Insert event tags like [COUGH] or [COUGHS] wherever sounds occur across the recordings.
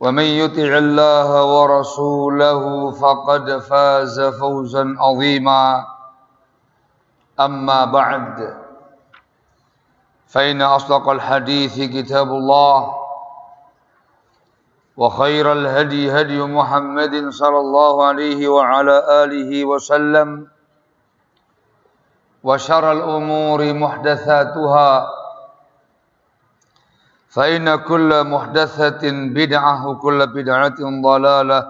ومن يطع الله ورسوله فقد فاز فوزا عظيما. أما بعد فإن أصدق الحديث كتاب الله وخير الهدي هدي محمد صلى الله عليه وعلى آله وسلم وشر الأمور محدثاتها. فإن كل محدثة بدعة وكل بدعة ضلالة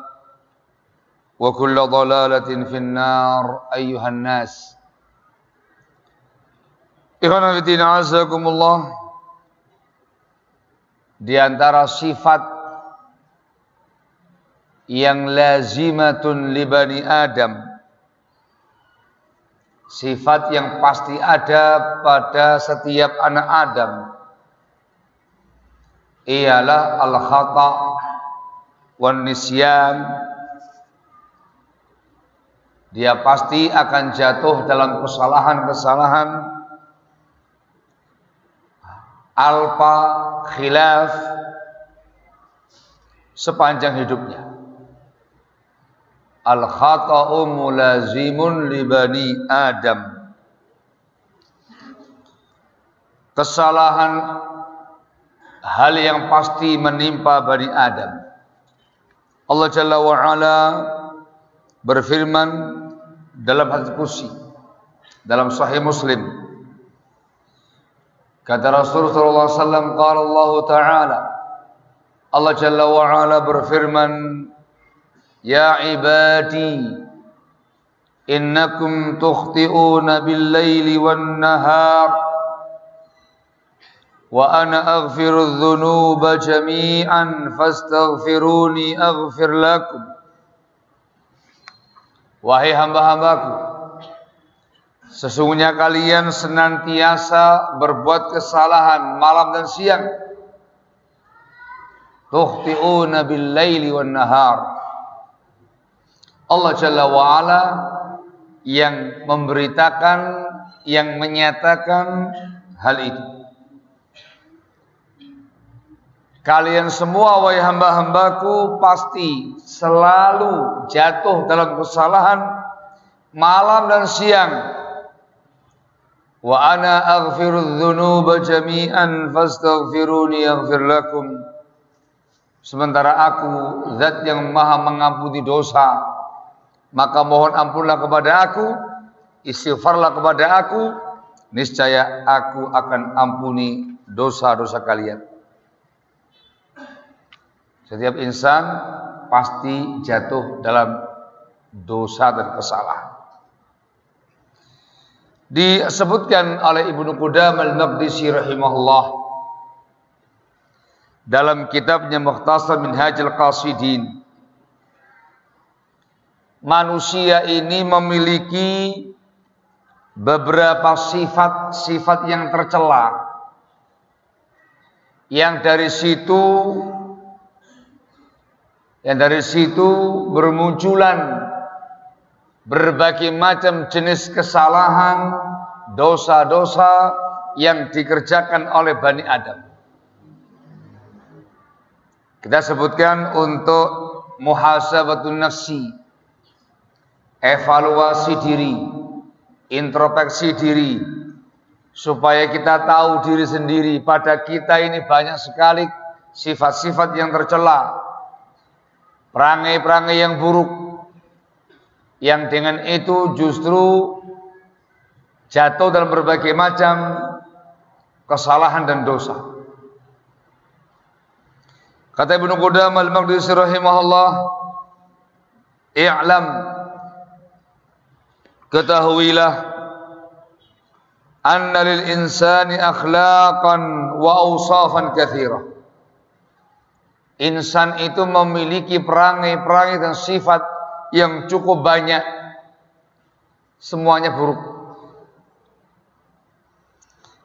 وكل ضلالة في النار أيها الناس Ikhwan Fiddin Azakumullah Di antara sifat yang lazimatun libani Adam Sifat yang pasti ada pada setiap anak Adam ialah al-khata wan nisyan dia pasti akan jatuh dalam kesalahan-kesalahan. Alpa khilaf sepanjang hidupnya. Al khata'u mulazimun li bani adam. Kesalahan hal yang pasti menimpa Bani Adam. Allah Jalla wa berfirman dalam hadis kursi dalam sahih Muslim. Kata Rasulullah SAW qala Allah Ta'ala. Allah Jalla wa Ala berfirman Ya ibadi innakum tukhti'una bil laili wan nahar وأنا أغفر الذنوب جميعا فاستغفروني أغفر لكم Wahai hamba-hambaku Sesungguhnya kalian senantiasa berbuat kesalahan malam dan siang Tuhti'una bil laili wan nahar Allah Jalla wa'ala yang memberitakan yang menyatakan hal itu Kalian semua wahai hamba-hambaku pasti selalu jatuh dalam kesalahan malam dan siang. Wa ana aghfiru dzunuba jami'an fastaghfiruni aghfir lakum. Sementara aku zat yang maha mengampuni dosa, maka mohon ampunlah kepada aku, istighfarlah kepada aku, niscaya aku akan ampuni dosa-dosa kalian. Setiap insan pasti jatuh dalam dosa dan kesalahan. disebutkan oleh Ibnu Qudam al-Maqdisi rahimahullah dalam kitabnya Mukhtasar Minhajul Qasidin manusia ini memiliki beberapa sifat-sifat yang tercela yang dari situ yang dari situ bermunculan berbagai macam jenis kesalahan, dosa-dosa yang dikerjakan oleh Bani Adam. Kita sebutkan untuk muhasabatun nafsi, evaluasi diri, introspeksi diri, supaya kita tahu diri sendiri pada kita ini banyak sekali sifat-sifat yang tercela, perangai-perangai yang buruk, yang dengan itu justru jatuh dalam berbagai macam kesalahan dan dosa. Kata Ibnu Qudamah al-Maqdisi rahimahullah, "I'lam ketahuilah anna lil insani akhlaqan wa awsafan katsira." Insan itu memiliki perangai-perangai dan sifat yang cukup banyak. Semuanya buruk.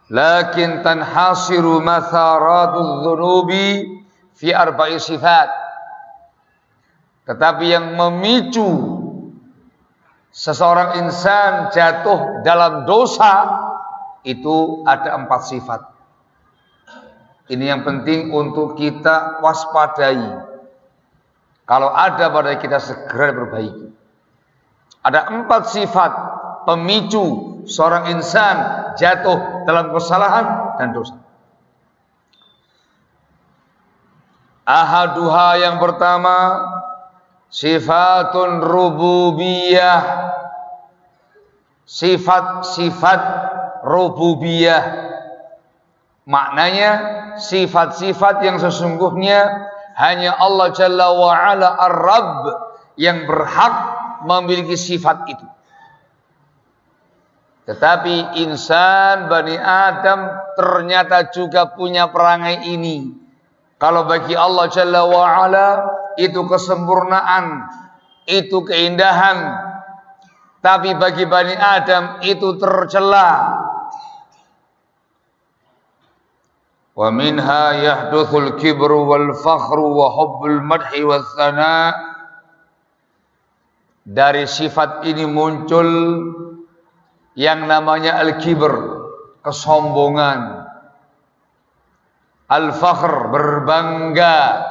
Lakin tanhasiru matharatul dhunubi fi arba'i sifat. Tetapi yang memicu seseorang insan jatuh dalam dosa itu ada empat sifat ini yang penting untuk kita waspadai kalau ada pada kita segera perbaiki. Ada empat sifat pemicu seorang insan jatuh dalam kesalahan dan dosa. Ahaduha yang pertama sifatun rububiyah sifat-sifat rububiyah maknanya sifat-sifat yang sesungguhnya hanya Allah Jalla wa Ala Ar-Rabb yang berhak memiliki sifat itu. Tetapi insan Bani Adam ternyata juga punya perangai ini. Kalau bagi Allah Jalla wa Ala itu kesempurnaan, itu keindahan. Tapi bagi Bani Adam itu tercela, wa minha yahduthul kibru wal fakhru wa hubbul madhi thana. Dari sifat ini muncul yang namanya al-kibr kesombongan. Al-fakhr berbangga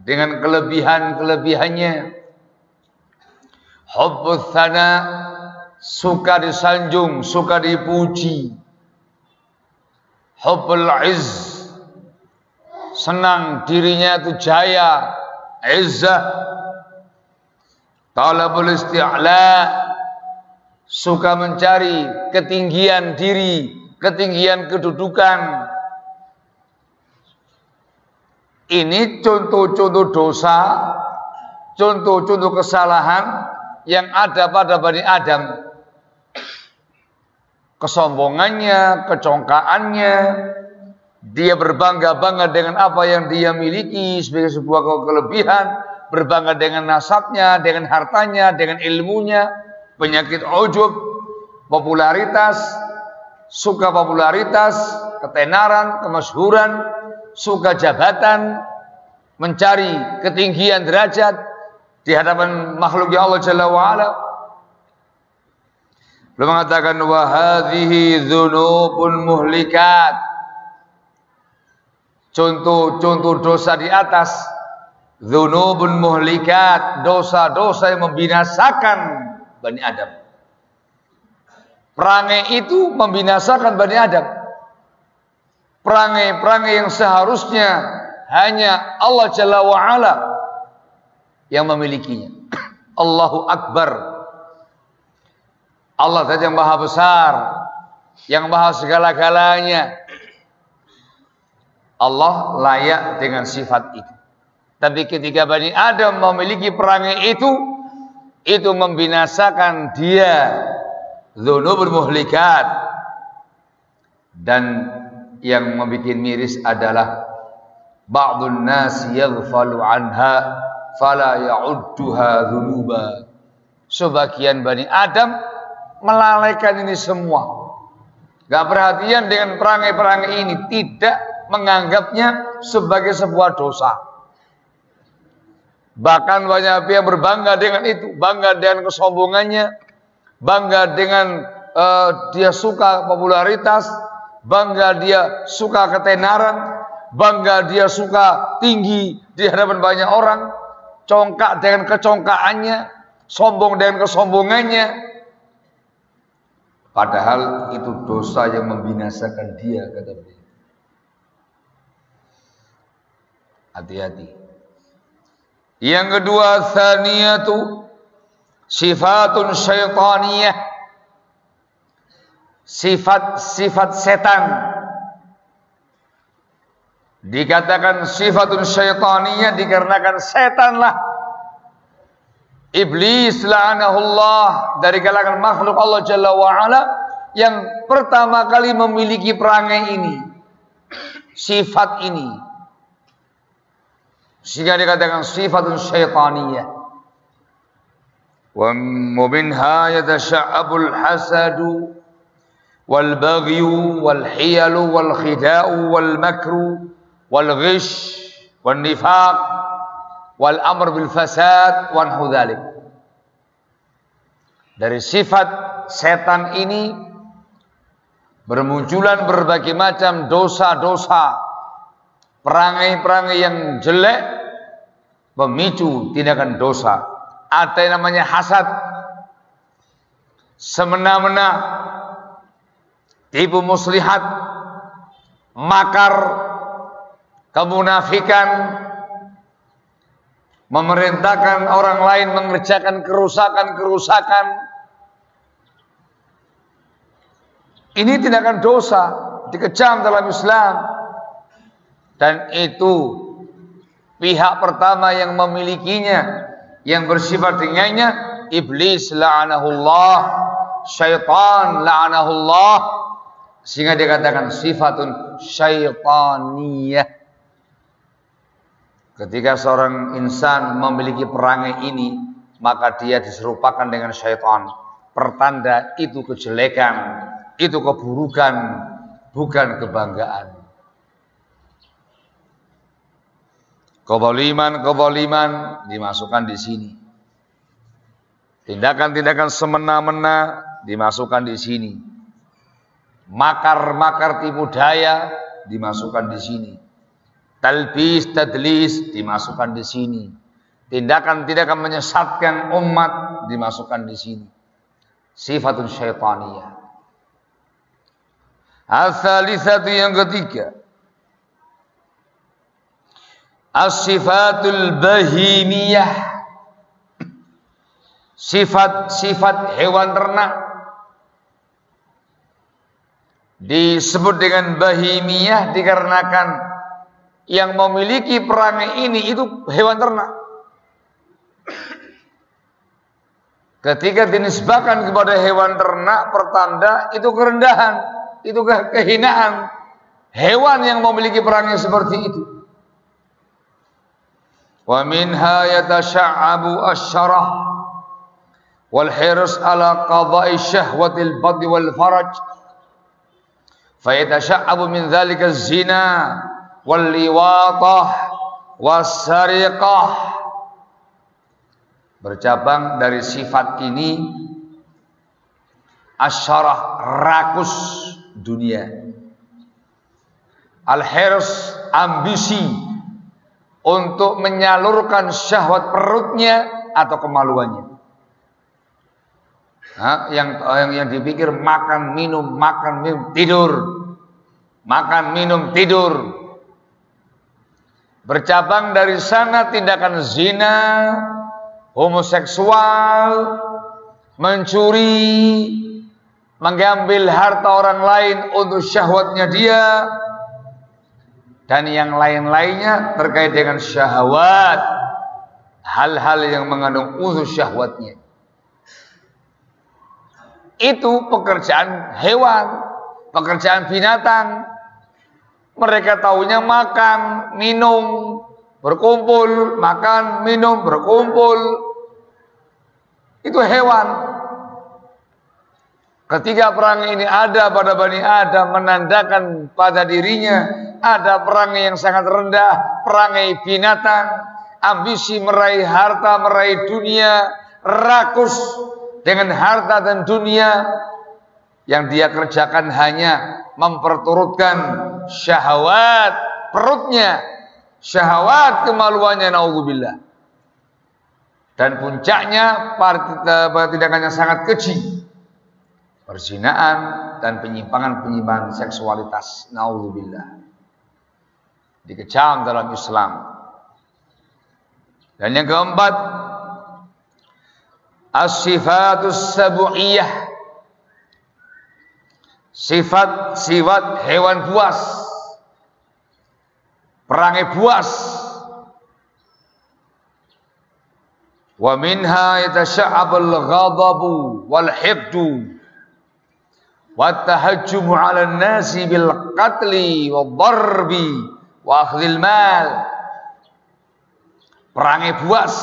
dengan kelebihan-kelebihannya. Hubbul thana suka disanjung suka dipuji hubbul izz. Senang dirinya itu jaya izzah. Talabul isti'la. Suka mencari ketinggian diri ketinggian kedudukan. Ini contoh-contoh dosa contoh-contoh kesalahan yang ada pada Bani Adam kesombongannya, kecongkaannya, dia berbangga-bangga dengan apa yang dia miliki sebagai sebuah kelebihan, berbangga dengan nasabnya, dengan hartanya, dengan ilmunya, penyakit ujub, popularitas, suka popularitas, ketenaran, kemasyhuran, suka jabatan, mencari ketinggian derajat di hadapan makhluk Allah Jalla wa ala, Beliau mengatakan wa hadhihi dzunubun muhlikat. Contoh-contoh dosa di atas dzunubun muhlikat, dosa-dosa yang membinasakan Bani Adam. Perangai itu membinasakan Bani Adam. Perangai-perangai yang seharusnya hanya Allah Jalla wa ala yang memilikinya. [CLEARS THROAT] Allahu Akbar. Allah saja yang maha besar, yang maha segala-galanya. Allah layak dengan sifat itu. Tapi ketika Bani Adam memiliki perangai itu, itu membinasakan dia dzunubul muhlikat dan yang membuat miris adalah ba'dun nas yaghfalu anha fala ya'udduha dzunuba sebagian Bani Adam melalaikan ini semua. Gak perhatian dengan perangai-perangai ini. Tidak menganggapnya sebagai sebuah dosa. Bahkan banyak pihak berbangga dengan itu, bangga dengan kesombongannya, bangga dengan uh, dia suka popularitas, bangga dia suka ketenaran, bangga dia suka tinggi di hadapan banyak orang, congkak dengan kecongkaannya, sombong dengan kesombongannya. Padahal itu dosa yang membinasakan dia kata beliau. Hati-hati. Yang kedua, thaniyatu sifatun syaitaniyah sifat-sifat setan dikatakan sifatun syaitaniyah dikarenakan setanlah iblis la'anahullah dari kalangan makhluk Allah Jalla wa'ala yang pertama kali memiliki perangai ini sifat ini sehingga dikatakan sifatun syaitaniyah ومنها يتشعب الحسد والبغي والحيل والخداع والمكر والغش والنفاق wal amr bil fasad wan hudalik. Dari sifat setan ini bermunculan berbagai macam dosa-dosa, perangai-perangai yang jelek pemicu tindakan dosa. Ada yang namanya hasad, semena-mena, tipu muslihat, makar, kemunafikan, memerintahkan orang lain mengerjakan kerusakan-kerusakan. Ini tindakan dosa dikecam dalam Islam. Dan itu pihak pertama yang memilikinya yang bersifat dengannya iblis la'anahullah syaitan la'anahullah. Sehingga dikatakan sifatun syaitaniyah ketika seorang insan memiliki perangai ini maka dia diserupakan dengan syaitan pertanda itu kejelekan itu keburukan bukan kebanggaan Kezaliman-kezaliman dimasukkan di sini. Tindakan-tindakan semena-mena dimasukkan di sini. Makar-makar tipu daya dimasukkan di sini. Talbis, tadlis dimasukkan di sini. Tindakan-tindakan menyesatkan umat dimasukkan di sini. Sifatun syaitaniyah. Asalisatu yang ketiga, As-sifatul bahimiyah Sifat-sifat hewan ternak Disebut dengan bahimiyah dikarenakan yang memiliki perangai ini itu hewan ternak. Ketika dinisbahkan kepada hewan ternak pertanda itu kerendahan, itu kehinaan. Hewan yang memiliki perangai seperti itu. Wa minha yatasha'abu asyarah wal hirs ala qada'i syahwatil badi wal faraj. Fayatasha'abu min dzalika az-zina walliwatah wasariqah bercabang dari sifat ini asyarah rakus dunia. Alhirs ambisi untuk menyalurkan syahwat perutnya atau kemaluannya. Hah? yang yang yang dipikir makan minum makan minum tidur. Makan minum tidur bercabang dari sana tindakan zina homoseksual mencuri mengambil harta orang lain untuk syahwatnya dia dan yang lain-lainnya terkait dengan syahwat hal-hal yang mengandung usus syahwatnya itu pekerjaan hewan, pekerjaan binatang. Mereka tahunya makan, minum, berkumpul, makan, minum, berkumpul. Itu hewan. Ketika perang ini ada pada Bani Adam menandakan pada dirinya ada perangai yang sangat rendah, perangai binatang, ambisi meraih harta, meraih dunia, rakus dengan harta dan dunia yang dia kerjakan hanya memperturutkan syahwat perutnya, syahwat kemaluannya naudzubillah. Dan puncaknya tindakannya sangat keji. Perzinaan dan penyimpangan-penyimpangan seksualitas naudzubillah. Dikecam dalam Islam. Dan yang keempat, as-sifatus sabu'iyah sifat sifat hewan buas. Perangai buas. Wa minha yatasha'abul ghadabu wal hibdu wa tahajjumu 'ala nasi bil qatli wa darbi wa akhdhil mal. Perangai buas.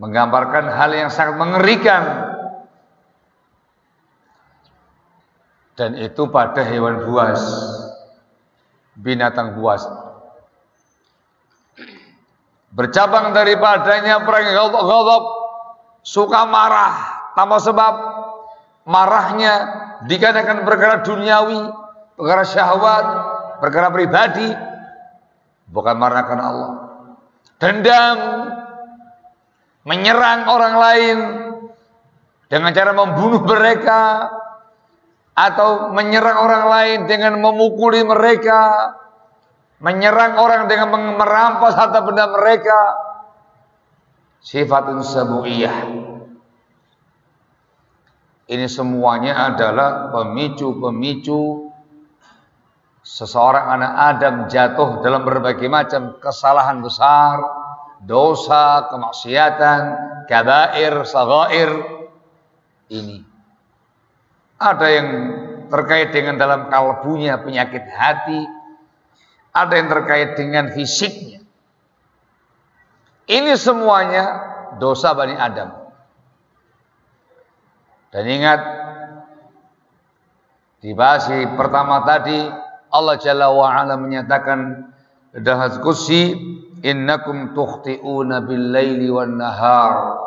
Menggambarkan hal yang sangat mengerikan dan itu pada hewan buas. Binatang buas. Bercabang daripadanya perang ghadab. Suka marah. Tanpa sebab. Marahnya dikarenakan perkara duniawi perkara syahwat perkara pribadi. Bukan marah karena Allah. Dendam. Menyerang orang lain. Dengan cara membunuh mereka atau menyerang orang lain dengan memukuli mereka, menyerang orang dengan merampas harta benda mereka. Sifatun sabuiyah. Ini semuanya adalah pemicu-pemicu seseorang anak Adam jatuh dalam berbagai macam kesalahan besar, dosa, kemaksiatan, kabair, sagair. Ini ada yang terkait dengan dalam kalbunya penyakit hati, ada yang terkait dengan fisiknya. Ini semuanya dosa Bani Adam. Dan ingat di basi pertama tadi Allah Jalla wa ala menyatakan dalam kursi innakum tukhti'una bil laili wan nahar.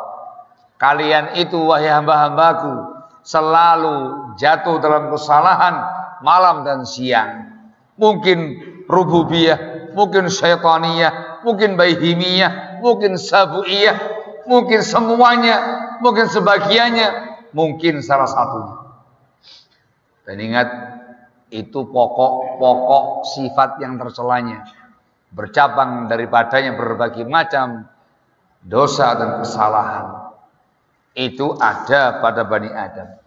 Kalian itu wahai hamba-hambaku selalu jatuh dalam kesalahan malam dan siang. Mungkin rububiyah, mungkin syaitaniyah, mungkin baihimiyah, mungkin sabuiyah, mungkin semuanya, mungkin sebagiannya, mungkin salah satunya. Dan ingat itu pokok-pokok sifat yang tercelanya bercabang daripadanya berbagai macam dosa dan kesalahan itu ada pada Bani Adam.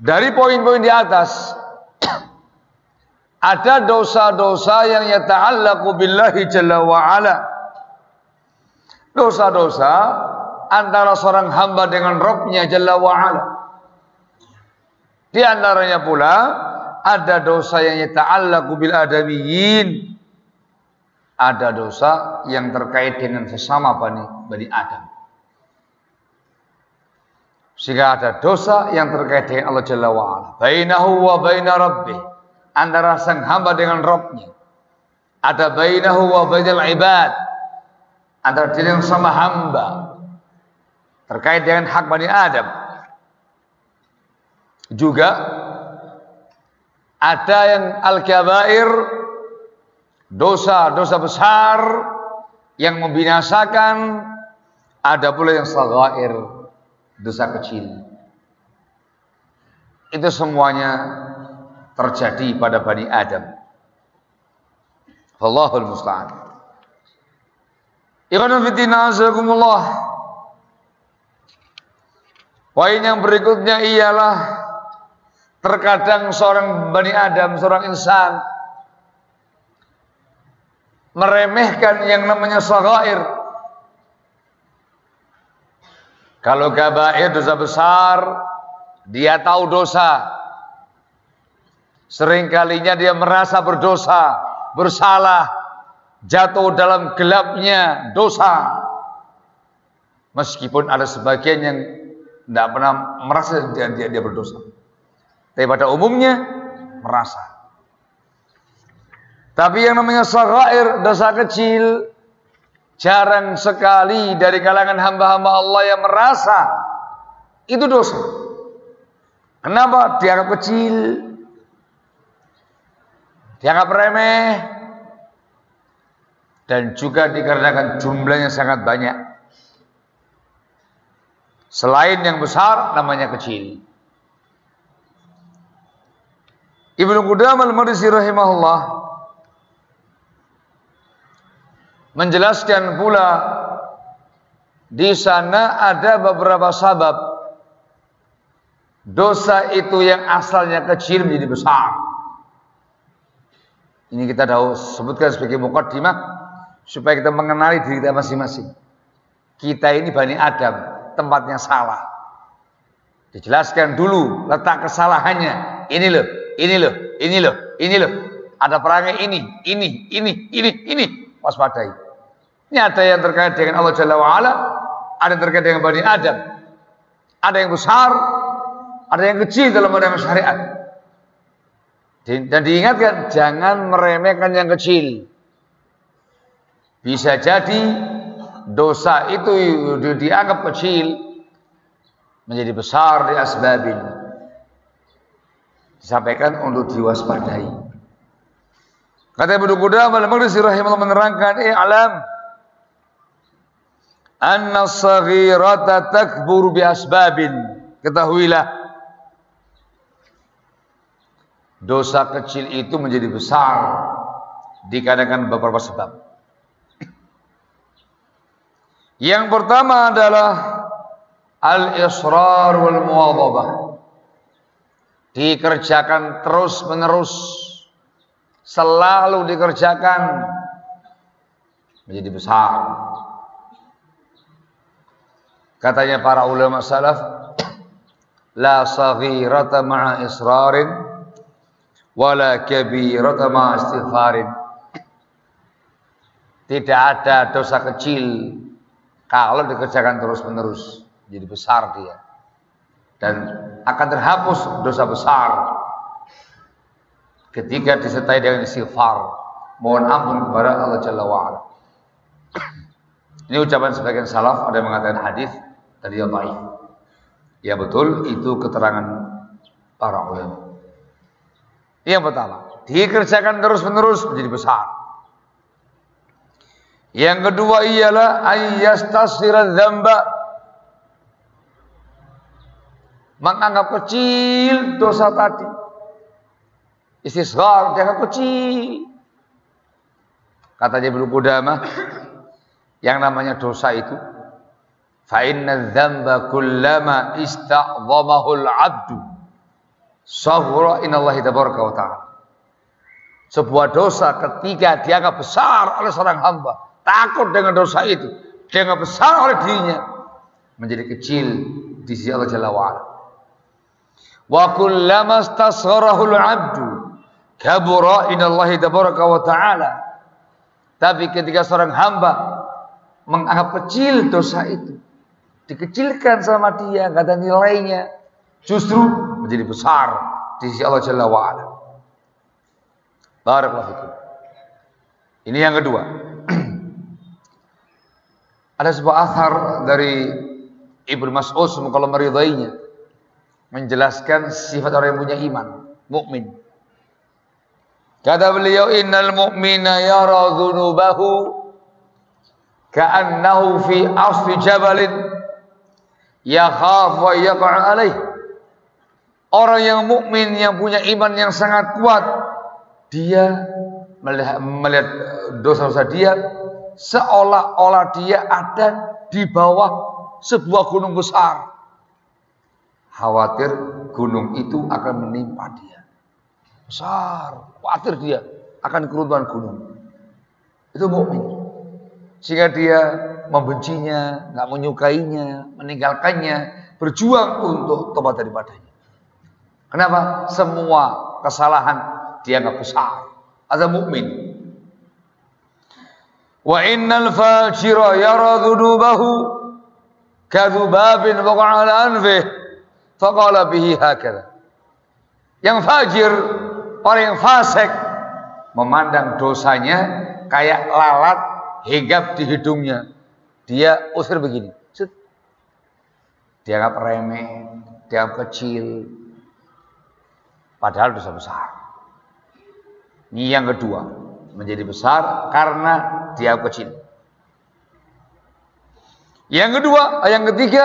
Dari poin-poin di atas [CLEARS THROAT] ada dosa-dosa yang yata'allaqu billahi jalla wa ala. Dosa-dosa antara seorang hamba dengan Rabbnya jalla wa ala. Di antaranya pula ada dosa yang yata'allaqu bil adamiyyin. Ada dosa yang terkait dengan sesama Bani, Bani Adam. Sehingga ada dosa yang terkait dengan Allah Jalla wa'ala. Bainahu wa baina rabbih. Antara sang hamba dengan Rabbnya. Ada bainahu wa bainal ibad. Antara dia sama hamba. Terkait dengan hak Bani Adam. Juga ada yang al-kabair dosa-dosa besar yang membinasakan ada pula yang sagair dosa kecil. Itu semuanya terjadi pada Bani Adam. Allahul musta'an. Ikhwan fitina azakumullah. Poin yang berikutnya ialah terkadang seorang Bani Adam, seorang insan meremehkan yang namanya sagair Kalau kabair dosa besar, dia tahu dosa. Seringkalinya dia merasa berdosa, bersalah, jatuh dalam gelapnya dosa. Meskipun ada sebagian yang tidak pernah merasa dia, dia, dia berdosa. Tapi pada umumnya merasa. Tapi yang namanya sagair, dosa kecil, jarang sekali dari kalangan hamba-hamba Allah yang merasa itu dosa. Kenapa? Dianggap kecil, dianggap remeh, dan juga dikarenakan jumlahnya sangat banyak. Selain yang besar, namanya kecil. Ibnu Qudamah al-Mardisi rahimahullah menjelaskan pula di sana ada beberapa sabab dosa itu yang asalnya kecil menjadi besar. Ini kita tahu sebutkan sebagai mukaddimah supaya kita mengenali diri kita masing-masing. Kita ini Bani Adam, tempatnya salah. Dijelaskan dulu letak kesalahannya. Ini loh, ini loh, ini loh, ini loh. Ada perangai ini, ini, ini, ini, ini. Waspadai. Ini ada yang terkait dengan Allah Jalla wa'ala. Ada yang terkait dengan Bani Adam. Ada yang besar, ada yang kecil dalam agama syariat. Dan diingatkan, jangan meremehkan yang kecil. Bisa jadi dosa itu dianggap kecil menjadi besar di asbabin disampaikan untuk diwaspadai. Kata Ibnu Qudamah al-Maqdisi rahimahullah menerangkan i'lam anna saghirata takburu bi asbabin. Ketahuilah dosa kecil itu menjadi besar dikarenakan beberapa sebab. Yang pertama adalah al-israr wal muwadhabah dikerjakan terus menerus selalu dikerjakan menjadi besar. Katanya para ulama salaf la saghirata ma'a israrin wala kabirata ma'a istighfarin tidak ada dosa kecil kalau dikerjakan terus menerus jadi besar dia. Dan akan terhapus dosa besar ketika disertai dengan istighfar mohon ampun kepada Allah Jalla wa'ala. Ini ucapan sebagian salaf ada yang mengatakan hadis tadi yang baik. Ya betul itu keterangan para ulama. Yang pertama dikerjakan terus menerus menjadi besar. Yang kedua ialah ayyastasira dzamba. Menganggap kecil dosa tadi. Istisghar dianggap kecil. Katanya Ibnu Qudamah, yang namanya dosa itu fa inna dzamba kullama ista'dhamahu al-'abdu sahura inallahi tabaraka wa ta'ala. Sebuah dosa ketika dianggap besar oleh seorang hamba, takut dengan dosa itu, dianggap besar oleh dirinya, menjadi kecil di sisi Allah Jalla wa'ala. Wa kullama al-'abdu kabura inallahi tabaraka wa ta'ala. Tapi ketika seorang hamba menganggap kecil dosa itu, dikecilkan sama dia, kata nilainya justru menjadi besar di sisi Allah Jalla wa ala. Barakallahu fikum. Ini yang kedua. [CLEARS THROAT] Ada sebuah athar dari Ibnu Mas'ud semoga Allah meridainya menjelaskan sifat orang yang punya iman, mukmin. Kata beliau innal mu'mina yara dzunubahu ka'annahu fi asfi jabalin yakhaf wa yaqa' alaih. Orang yang mukmin yang punya iman yang sangat kuat, dia melihat, melihat dosa-dosa dia seolah-olah dia ada di bawah sebuah gunung besar khawatir gunung itu akan menimpa dia. Besar, khawatir dia akan keruntuhan gunung. Itu mukmin. Sehingga dia membencinya, nggak menyukainya, meninggalkannya, berjuang untuk tobat daripadanya. Kenapa? Semua kesalahan dia nggak besar. Ada mukmin. Wa innal fajira yara dhunubahu kadhubabin waqa'a ala anfih faqala bihi hakala. Yang fajir, orang yang fasik memandang dosanya kayak lalat hingga di hidungnya. Dia usir begini. Dianggap remeh, dianggap kecil. Padahal dosa besar. Ini yang kedua. Menjadi besar karena dia kecil. Yang kedua, yang ketiga,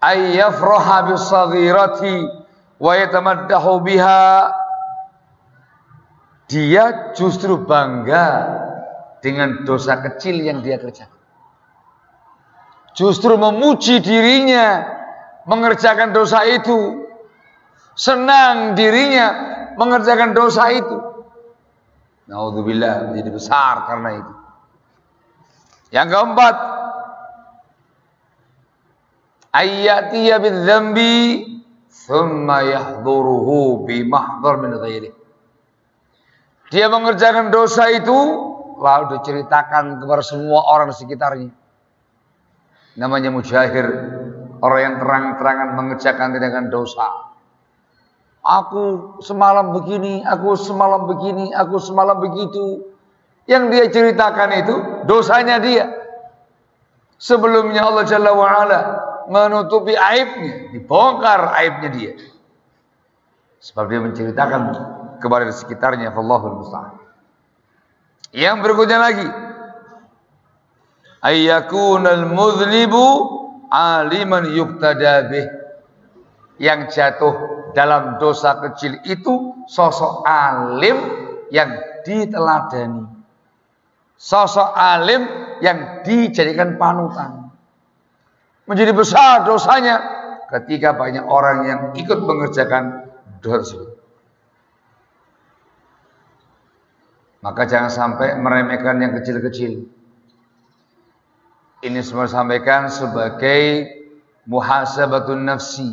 ayyafraha bisaghirati wa yatamaddahu biha dia justru bangga dengan dosa kecil yang dia kerjakan. Justru memuji dirinya mengerjakan dosa itu. Senang dirinya mengerjakan dosa itu. Naudzubillah menjadi besar karena itu. Yang keempat, ayyatiya bidzambi thumma yahduruhu bi mahdhar min ghairi. Dia mengerjakan dosa itu lalu diceritakan kepada semua orang di sekitarnya. Namanya mujahir, orang yang terang-terangan mengerjakan tindakan dosa. Aku semalam begini, aku semalam begini, aku semalam begitu. Yang dia ceritakan itu dosanya dia. Sebelumnya Allah Jalla wa'ala menutupi aibnya, dibongkar aibnya dia. Sebab dia menceritakan kepada sekitarnya Allahul musta'an. Yang berikutnya lagi ayyakunal mudhnibu aliman yuktada. Yang jatuh dalam dosa kecil itu sosok alim yang diteladani. Sosok alim yang dijadikan panutan menjadi besar dosanya ketika banyak orang yang ikut mengerjakan dosa tersebut. Maka jangan sampai meremehkan yang kecil-kecil. Ini semua sampaikan sebagai muhasabatun nafsi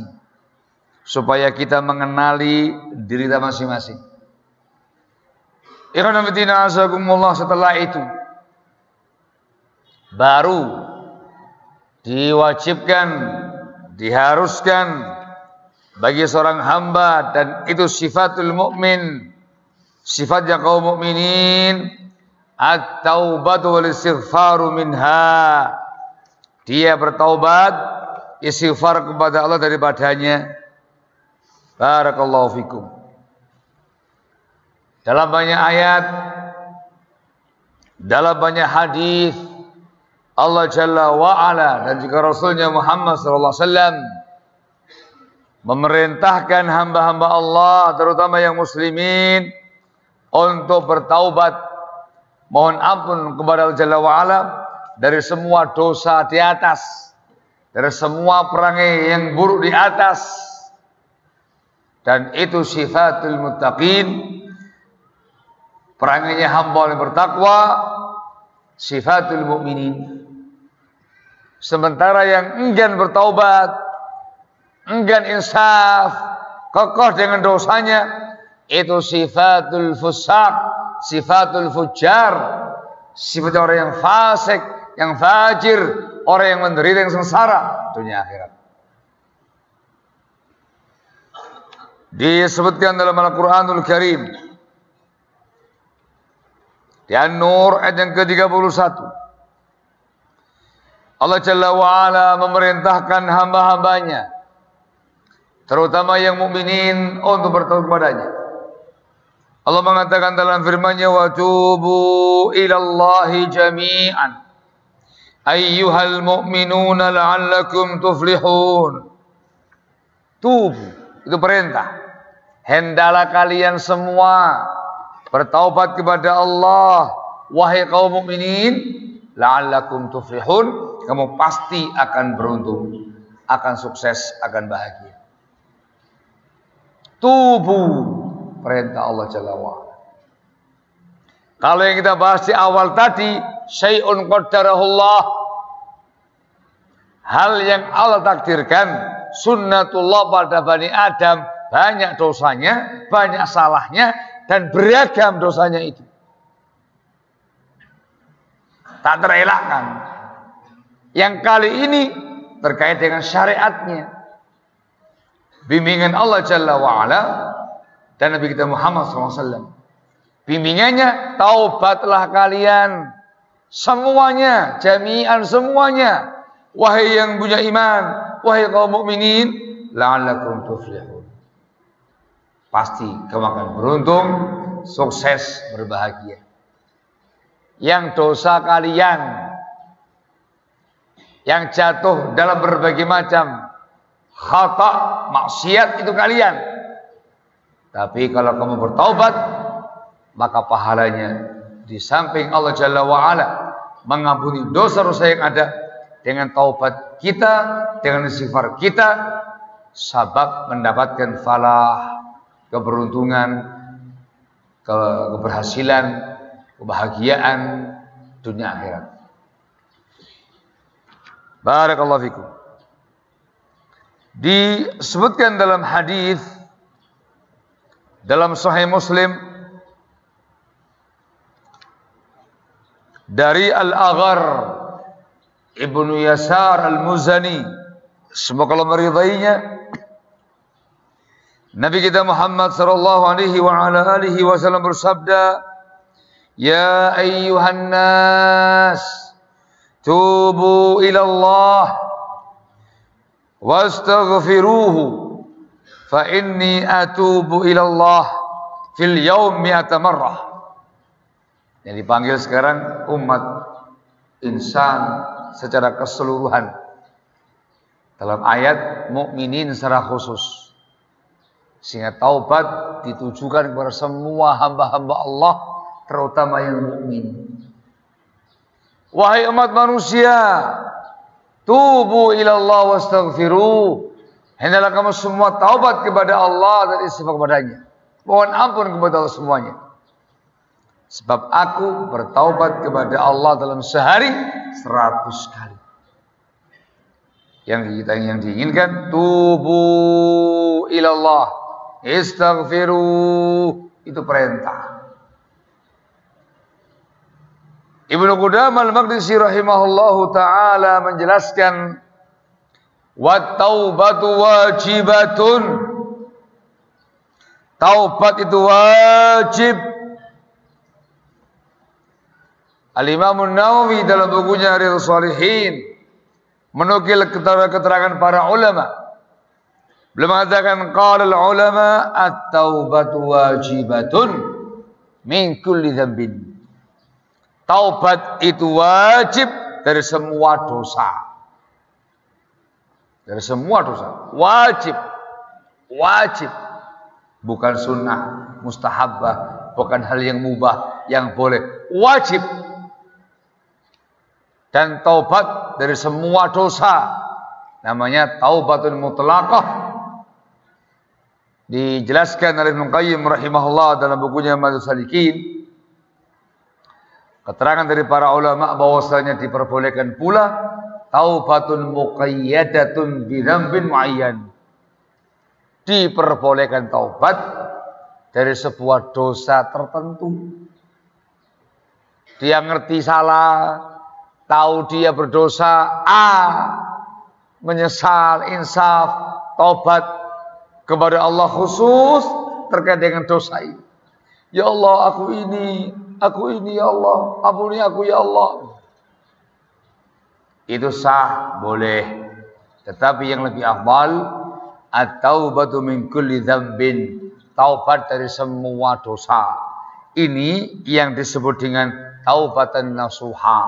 supaya kita mengenali diri kita masing-masing. Ikhwan fillah setelah itu baru diwajibkan, diharuskan bagi seorang hamba dan itu sifatul mukmin, sifatnya kaum mukminin at-taubatu wal istighfaru minha. Dia bertaubat, istighfar kepada Allah daripadanya. Barakallahu fikum. Dalam banyak ayat, dalam banyak hadis Allah Jalla wa'ala dan juga Rasulnya Muhammad sallallahu alaihi wasallam memerintahkan hamba-hamba Allah terutama yang muslimin untuk bertaubat mohon ampun kepada Allah Jalla wa'ala dari semua dosa di atas dari semua perangai yang buruk di atas. Dan itu sifatul muttaqin perangainya hamba yang bertakwa sifatul mukminin Sementara yang enggan bertaubat, enggan insaf, kokoh dengan dosanya, itu sifatul fusak, sifatul fujar, sifat orang yang fasik, yang fajir, orang yang menderita yang sengsara dunia akhirat. Disebutkan dalam Al-Quranul Karim di An-Nur ayat yang ke-31 Allah Jalla wa'ala memerintahkan hamba-hambanya terutama yang mukminin untuk bertaubat kepadanya. Allah mengatakan dalam firman-Nya wa tubu ilallahi jami'an ayyuhal mu'minuna la'allakum tuflihun. Tubu itu perintah. Hendaklah kalian semua bertaubat kepada Allah wahai kaum mukminin la'allakum tuflihun kamu pasti akan beruntung, akan sukses, akan bahagia. Tubuh perintah Allah Jalla wa'ala. Kalau yang kita bahas di awal tadi, syai'un qaddarahullah hal yang Allah takdirkan sunnatullah pada Bani Adam banyak dosanya, banyak salahnya dan beragam dosanya itu. Tak terelakkan. Yang kali ini terkait dengan syariatnya. Bimbingan Allah Jalla wa'ala dan Nabi kita Muhammad SAW. Bimbingannya, taubatlah kalian. Semuanya, jami'an semuanya. Wahai yang punya iman, wahai kaum mukminin, la'allakum tuflihun. Pasti kamu akan beruntung, sukses, berbahagia. Yang dosa kalian yang jatuh dalam berbagai macam khata, maksiat itu kalian. Tapi kalau kamu bertaubat, maka pahalanya di samping Allah Jalla wa'ala mengampuni dosa-dosa yang ada dengan taubat kita, dengan sifat kita, sabab mendapatkan falah, keberuntungan, ke keberhasilan, kebahagiaan dunia akhirat. Barakallahu fikum. Disebutkan dalam hadis dalam Sahih Muslim dari Al-Aghar Ibnu Yasar Al-Muzani semoga Allah meridainya. Nabi kita Muhammad sallallahu alaihi wa ala alihi wasallam bersabda, "Ya ayyuhan nas, tubu ila Allah wastaghfiruhu fa inni atubu ila Allah fil yaum mi'ata marrah." Yang dipanggil sekarang umat insan secara keseluruhan. Dalam ayat mukminin secara khusus. Sehingga taubat ditujukan kepada semua hamba-hamba Allah, terutama yang mukmin. Wahai umat manusia, tubu ila Allah wastaghfiru. Hendaklah kamu semua taubat kepada Allah dan istighfar kepadanya. Mohon ampun kepada Allah semuanya. Sebab aku bertaubat kepada Allah dalam sehari seratus kali. Yang kita yang diinginkan tubu ilallah Istaghfiru itu perintah. Ibnu Qudamah al-Maqdisi rahimahullahu taala menjelaskan wa wajibatun. Taubat itu wajib. Al-Imam Nawawi dalam bukunya Riyadhus Shalihin menukil keterangan para ulama Beliau mengatakan qala ulama at-taubatu wajibatun min kulli dzambin. Taubat itu wajib dari semua dosa. Dari semua dosa. Wajib. Wajib. Bukan sunnah, mustahabbah, bukan hal yang mubah, yang boleh. Wajib. Dan taubat dari semua dosa. Namanya taubatun mutlaqah dijelaskan oleh Ibnu Qayyim rahimahullah dalam bukunya Madhus Salikin keterangan dari para ulama bahwasanya diperbolehkan pula taubatun muqayyadatun bidzambin muayyan diperbolehkan taubat dari sebuah dosa tertentu dia ngerti salah tahu dia berdosa A menyesal insaf taubat kepada Allah khusus terkait dengan dosa ini. Ya Allah, aku ini, aku ini ya Allah, ampuni aku ya Allah. Itu sah, boleh. Tetapi yang lebih afdal at-taubatu min kulli dzambin, taubat dari semua dosa. Ini yang disebut dengan taubatan nasuha.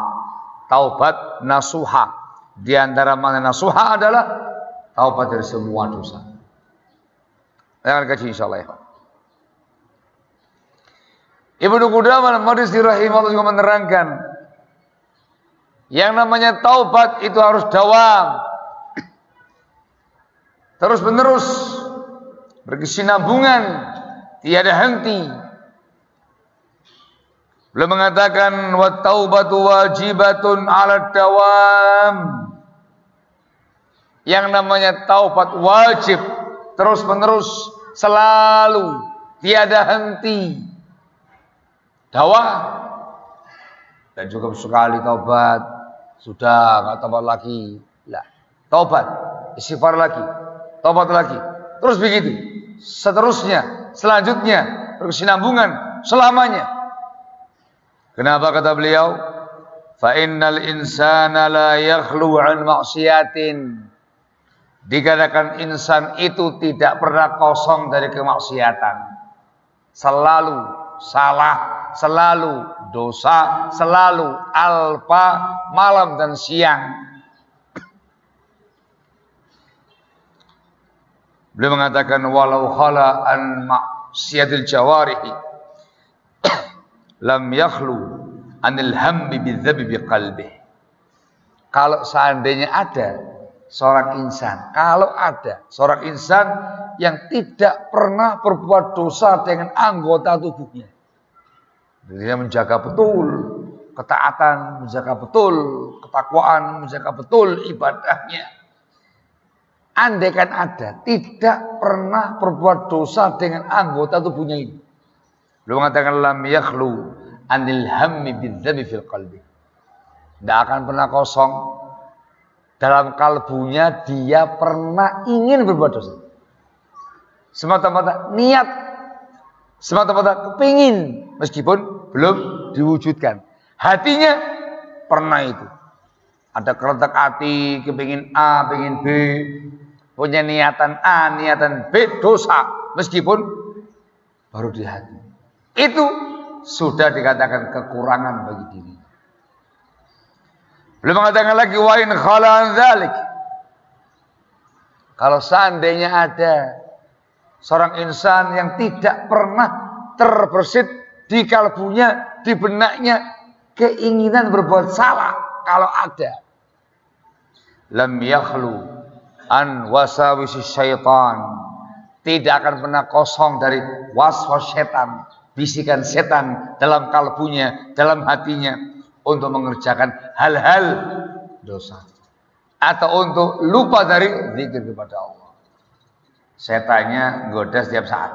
Taubat nasuha. Di antara mana nasuha adalah taubat dari semua dosa. Jangan kaji insyaallah ya. Ibnu Qudamah Al-Maqdisi rahimahullah menerangkan yang namanya taubat itu harus dawam. Terus menerus berkesinambungan, tiada henti. Belum mengatakan wa taubatu wajibatun ala dawam. Yang namanya taubat wajib terus menerus selalu tiada henti. Dakwah dan juga sekali taubat sudah nggak taubat lagi. Lah, taubat, istighfar lagi, taubat lagi. Terus begitu. Seterusnya, selanjutnya, berkesinambungan selamanya. Kenapa kata beliau? Fa innal insana la yakhlu an maksiatin. Dikatakan insan itu tidak pernah kosong dari kemaksiatan. Selalu salah, selalu dosa, selalu alfa malam dan siang. Beliau mengatakan walau khala an maksiatil jawarihi lam yakhlu anil hammi bidzabi biqalbih. Kalau seandainya ada seorang insan. Kalau ada seorang insan yang tidak pernah berbuat dosa dengan anggota tubuhnya. Dia menjaga betul ketaatan, menjaga betul ketakwaan, menjaga betul ibadahnya. Andai kan ada, tidak pernah berbuat dosa dengan anggota tubuhnya ini. Lu mengatakan lam yakhlu anil hammi bidzabi fil qalbi. Tidak akan pernah kosong dalam kalbunya dia pernah ingin berbuat dosa. Semata-mata niat, semata-mata kepingin, meskipun belum diwujudkan. Hatinya pernah itu. Ada kerentak hati, kepingin A, kepingin B, punya niatan A, niatan B, dosa, meskipun baru di hati. Itu sudah dikatakan kekurangan bagi diri. Belum mengatakan lagi wa in khalan dzalik. Kalau seandainya ada seorang insan yang tidak pernah terbersit di kalbunya, di benaknya keinginan berbuat salah kalau ada. Lam yakhlu an wasawisi syaitan. Tidak akan pernah kosong dari waswas setan, bisikan setan dalam kalbunya, dalam hatinya untuk mengerjakan hal-hal dosa atau untuk lupa dari zikir kepada Allah. Setannya goda setiap saat.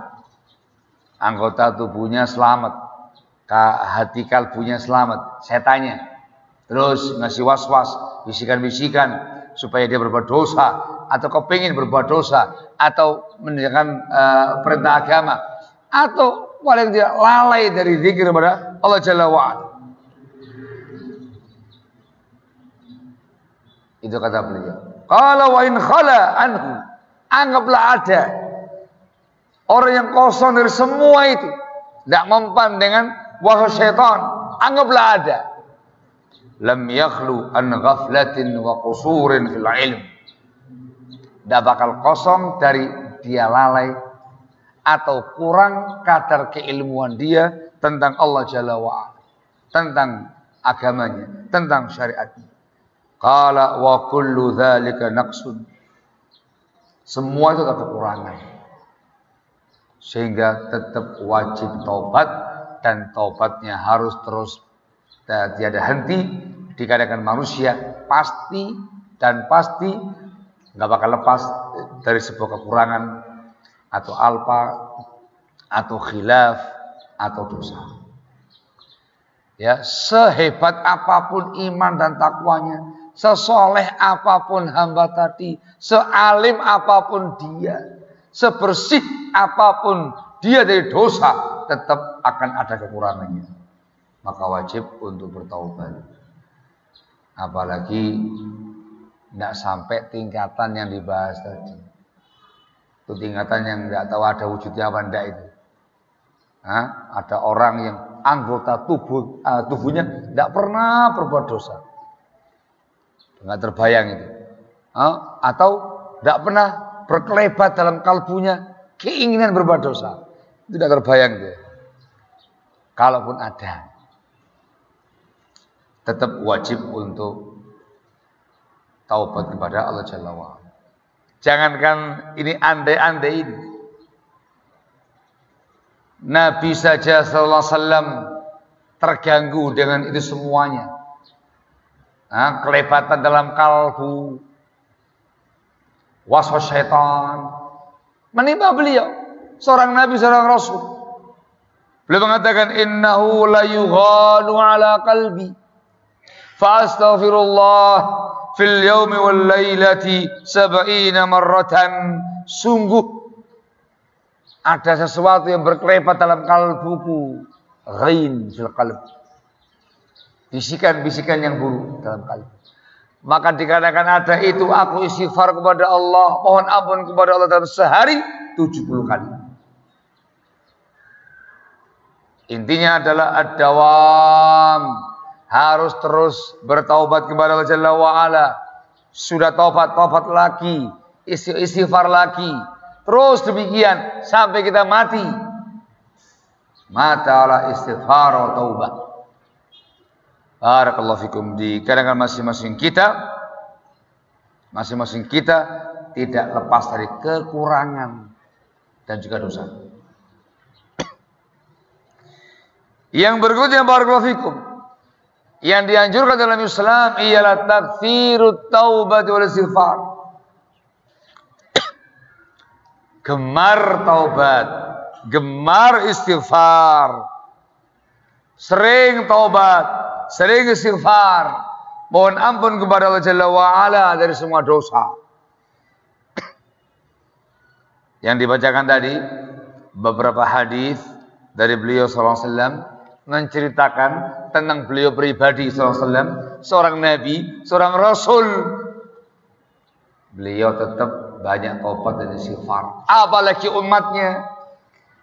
Anggota tubuhnya selamat, hati kalbunya selamat, setannya. Terus ngasih was-was, bisikan-bisikan supaya dia berbuat dosa atau kepingin berbuat dosa atau menjalankan uh, perintah agama atau paling tidak lalai dari zikir kepada Allah Jalla wa'ala. Itu kata beliau. Kalau wa in khala anhu, anggaplah ada orang yang kosong dari semua itu, tidak mempan dengan wahai syaitan, anggaplah ada. Lam yakhlu an ghaflatin wa qusurin fil ilm. Tidak bakal kosong dari dia lalai atau kurang kadar keilmuan dia tentang Allah Jalla wa'ala. Tentang agamanya, tentang syariatnya. Qala wa kullu dzalika naqsun. Semua itu kekurangan. Sehingga tetap wajib taubat dan taubatnya harus terus tiada henti dikatakan manusia pasti dan pasti nggak bakal lepas dari sebuah kekurangan atau alpa atau khilaf atau dosa. Ya, sehebat apa pun iman dan takwanya, Sesoleh apa pun hamba tadi, sealim apa pun dia, sebersih apa pun dia dari dosa, tetap akan ada kekurangannya. Maka wajib untuk bertaubat. Apalagi tidak sampai tingkatan yang dibahas tadi. Itu tingkatan yang tidak tahu ada wujudnya apa enggak itu. Hah? Ada orang yang anggota tubuh uh, tubuhnya tidak pernah berbuat dosa Enggak terbayang itu. Atau tidak pernah berkelebat dalam kalbunya keinginan berbuat dosa. Tidak terbayang dia. Kalaupun ada. Tetap wajib untuk taubat kepada Allah Jalla wa'ala. Jangankan ini andai-andai ini. Nabi saja sallallahu alaihi terganggu dengan itu semuanya nah, kelebatan dalam kalbu waswas syaitan menimpa beliau seorang nabi seorang rasul. Beliau mengatakan innahu la yughanu ala qalbi. Fa astaghfirullah fil yaumi wal lailati sab'ina marratan. Sungguh ada sesuatu yang berkelepat dalam kalbuku. Ghain fil qalb. Bisikan-bisikan yang buruk dalam kalbu. Maka dikatakan ada itu aku istighfar kepada Allah, mohon ampun kepada Allah dalam sehari 70 kali. Intinya adalah ad-dawam. Harus terus bertaubat kepada Allah Jalla wa'ala. Sudah taubat, taubat lagi. Istighfar lagi. Terus demikian sampai kita mati. Mata ala istighfar wa taubat. Barakallahu fikum di kalangan masing-masing kita masing-masing kita tidak lepas dari kekurangan dan juga dosa. Yang berikutnya barakallahu fikum yang dianjurkan dalam Islam ialah takfirut taubat wal istighfar. [COUGHS] Gemar taubat, gemar istighfar. Sering taubat, sering istighfar, mohon ampun kepada Allah Jalla wa'ala dari semua dosa. [COUGHS] Yang dibacakan tadi beberapa hadis dari beliau SAW menceritakan tentang beliau pribadi SAW, seorang nabi, seorang rasul. Beliau tetap banyak tobat dan istighfar. Apalagi umatnya,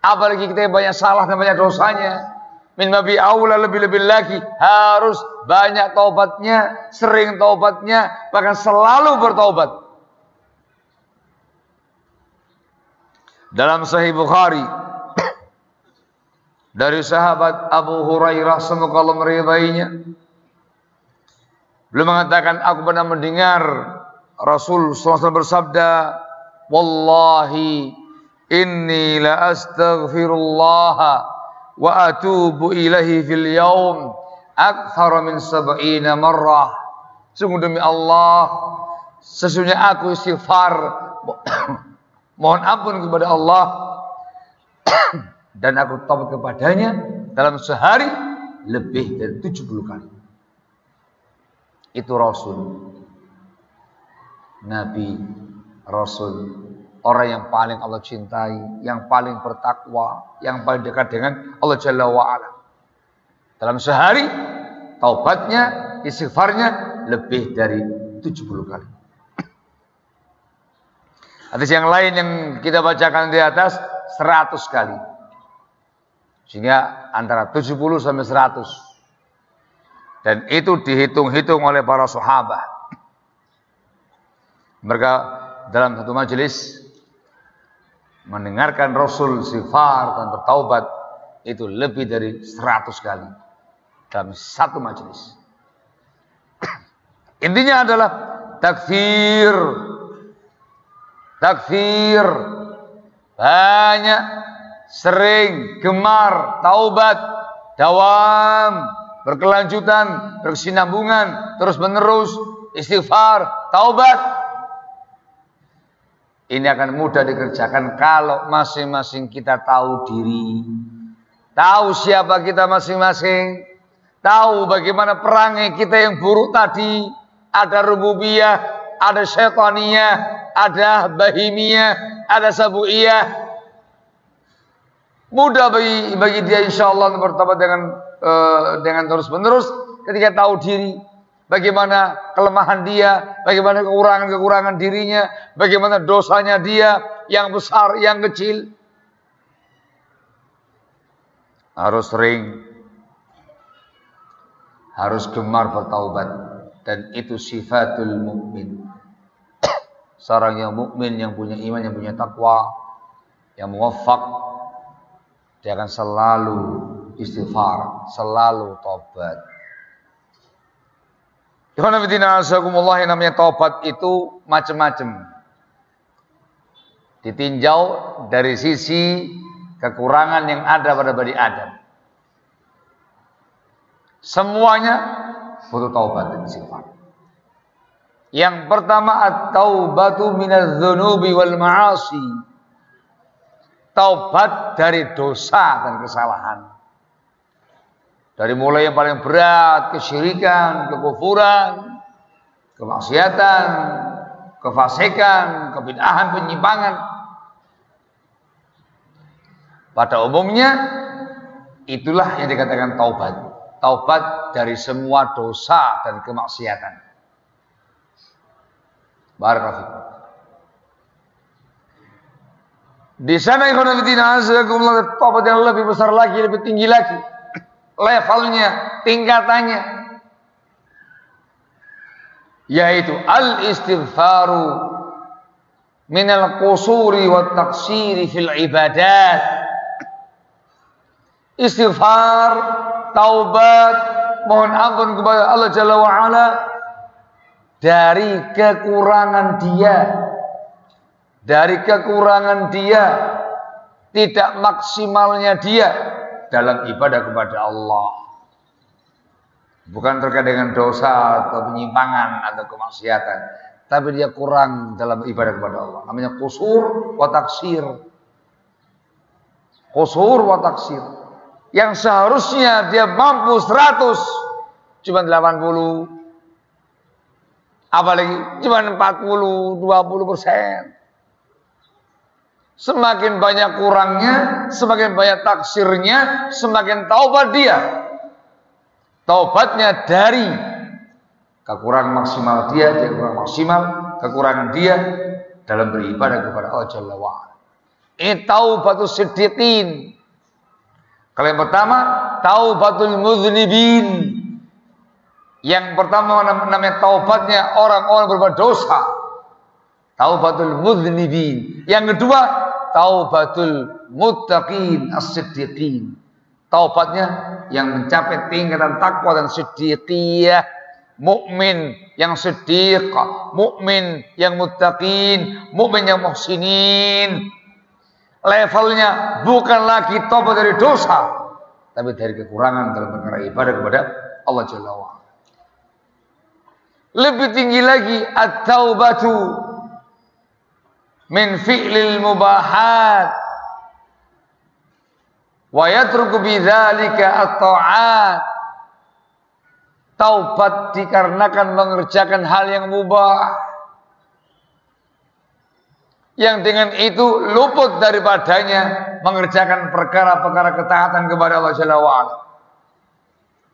apalagi kita banyak salah dan banyak dosanya min mabi aula lebih-lebih lagi harus banyak taubatnya, sering taubatnya, bahkan selalu bertaubat. Dalam Sahih Bukhari dari sahabat Abu Hurairah semoga Allah meridainya. Beliau mengatakan aku pernah mendengar Rasul SAW bersabda Wallahi inni la astaghfirullah wa atubu ilahi fil yaum akthar min sab'ina marrah sungguh demi Allah sesungguhnya aku istighfar. [COUGHS] Mohon ampun kepada Allah [COUGHS] dan aku tobat kepadanya dalam sehari lebih dari 70 kali itu Rasul Nabi Rasul Orang yang paling Allah cintai, yang paling bertakwa, yang paling dekat dengan Allah Jalla wa'ala. Dalam sehari, taubatnya, istighfarnya lebih dari 70 kali. Hadis yang lain yang kita bacakan di atas 100 kali. Sehingga antara 70 sampai 100. Dan itu dihitung-hitung oleh para sahabat. Mereka dalam satu majelis mendengarkan Rasul sifar dan bertaubat itu lebih dari 100 kali dalam satu majelis. [CLEARS THROAT] Intinya adalah takfir. Takfir. Banyak, sering, gemar, taubat, dawam, berkelanjutan, berkesinambungan, terus menerus, istighfar, taubat, ini akan mudah dikerjakan kalau masing-masing kita tahu diri. Tahu siapa kita masing-masing. Tahu bagaimana perangai kita yang buruk tadi. Ada rububiyah, ada syaitaniyah, ada bahimiyah, ada sabuiyah. Mudah bagi bagi dia insya Allah bertobat dengan uh, dengan terus menerus ketika tahu diri bagaimana kelemahan dia, bagaimana kekurangan-kekurangan dirinya, bagaimana dosanya dia yang besar, yang kecil. Harus sering, harus gemar bertaubat dan itu sifatul mukmin. [COUGHS] Seorang yang mukmin yang punya iman, yang punya takwa, yang muwaffaq, dia akan selalu istighfar, selalu taubat. Yohanabidina yang namanya taubat itu macam-macam. Ditinjau dari sisi kekurangan yang ada pada Bani Adam. Semuanya butuh taubat dan istighfar. Yang pertama at-taubatu minadz-dzunubi wal ma'asi. Taubat dari dosa dan kesalahan. Dari mulai yang paling berat, kesyirikan, kekufuran, kemaksiatan, kefasikan, kebid'ahan, penyimpangan. Pada umumnya itulah yang dikatakan taubat. Taubat dari semua dosa dan kemaksiatan. Barakallahu Di sana tobat yang lebih besar lagi, lebih tinggi lagi. Levelnya, tingkatannya. Yaitu al-istighfaru minal qusuri wa taksiri fil ibadat. Istighfar, taubat, mohon ampun kepada Allah Jalla wa ala dari kekurangan dia dari kekurangan dia tidak maksimalnya dia dalam ibadah kepada Allah. Bukan terkait dengan dosa atau penyimpangan atau kemaksiatan tapi dia kurang dalam ibadah kepada Allah. Namanya kusur wa taksir. Kusur wa taksir. Yang seharusnya dia mampu 100 cuma 80 Apalagi cuma 40, 20 persen. Semakin banyak kurangnya, semakin banyak taksirnya, semakin taubat dia. Taubatnya dari kekurangan maksimal dia, dia kurang maksimal, kekurangan dia dalam beribadah kepada Allah Jalla wa'ala. Taubatul siddiqin. Kalau yang pertama, taubatul mudhnibin. Yang pertama namanya taubatnya orang-orang berbuat dosa. Taubatul mudhnibin. Yang kedua, taubatul muttaqin as-siddiqin. Taubatnya yang mencapai tingkatan takwa dan siddiqiyah. Mukmin yang siddiq, mukmin yang muttaqin, mukmin yang muhsinin. Levelnya bukan lagi taubat dari dosa, tapi dari kekurangan dalam perkara ibadah kepada Allah Jalla wa'ala. Lebih tinggi lagi at-taubatu min fi'lil mubahat wa yatruku bidzalika at-ta'at. Taubat dikarenakan mengerjakan hal yang mubah. Yang dengan itu luput daripadanya mengerjakan perkara-perkara ketaatan kepada Allah Jalla wa'ala.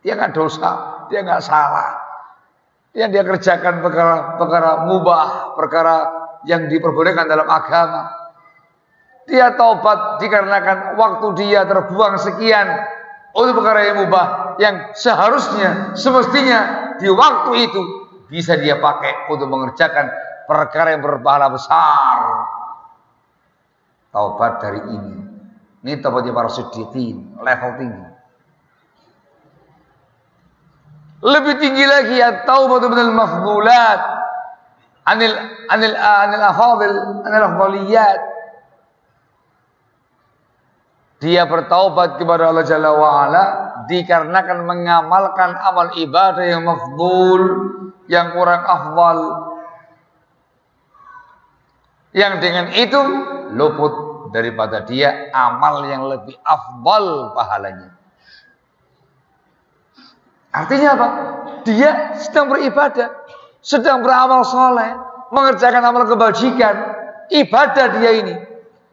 Dia nggak dosa, dia nggak salah yang dia kerjakan perkara-perkara mubah, perkara yang diperbolehkan dalam agama. Dia taubat dikarenakan waktu dia terbuang sekian untuk perkara yang mubah yang seharusnya semestinya di waktu itu bisa dia pakai untuk mengerjakan perkara yang berpahala besar. Taubat dari ini. Ini taubatnya para siddiqin, level tinggi. Lebih tinggi lagi at-taubatu minal mafdulat anil anil anil afadil anil afdaliyat. Dia bertaubat kepada Allah Jalla wa ala dikarenakan mengamalkan amal ibadah yang mafdul, yang kurang afdal. Yang dengan itu luput daripada dia amal yang lebih afdal pahalanya. Artinya apa? Dia sedang beribadah, sedang beramal soleh, mengerjakan amal kebajikan, ibadah dia ini.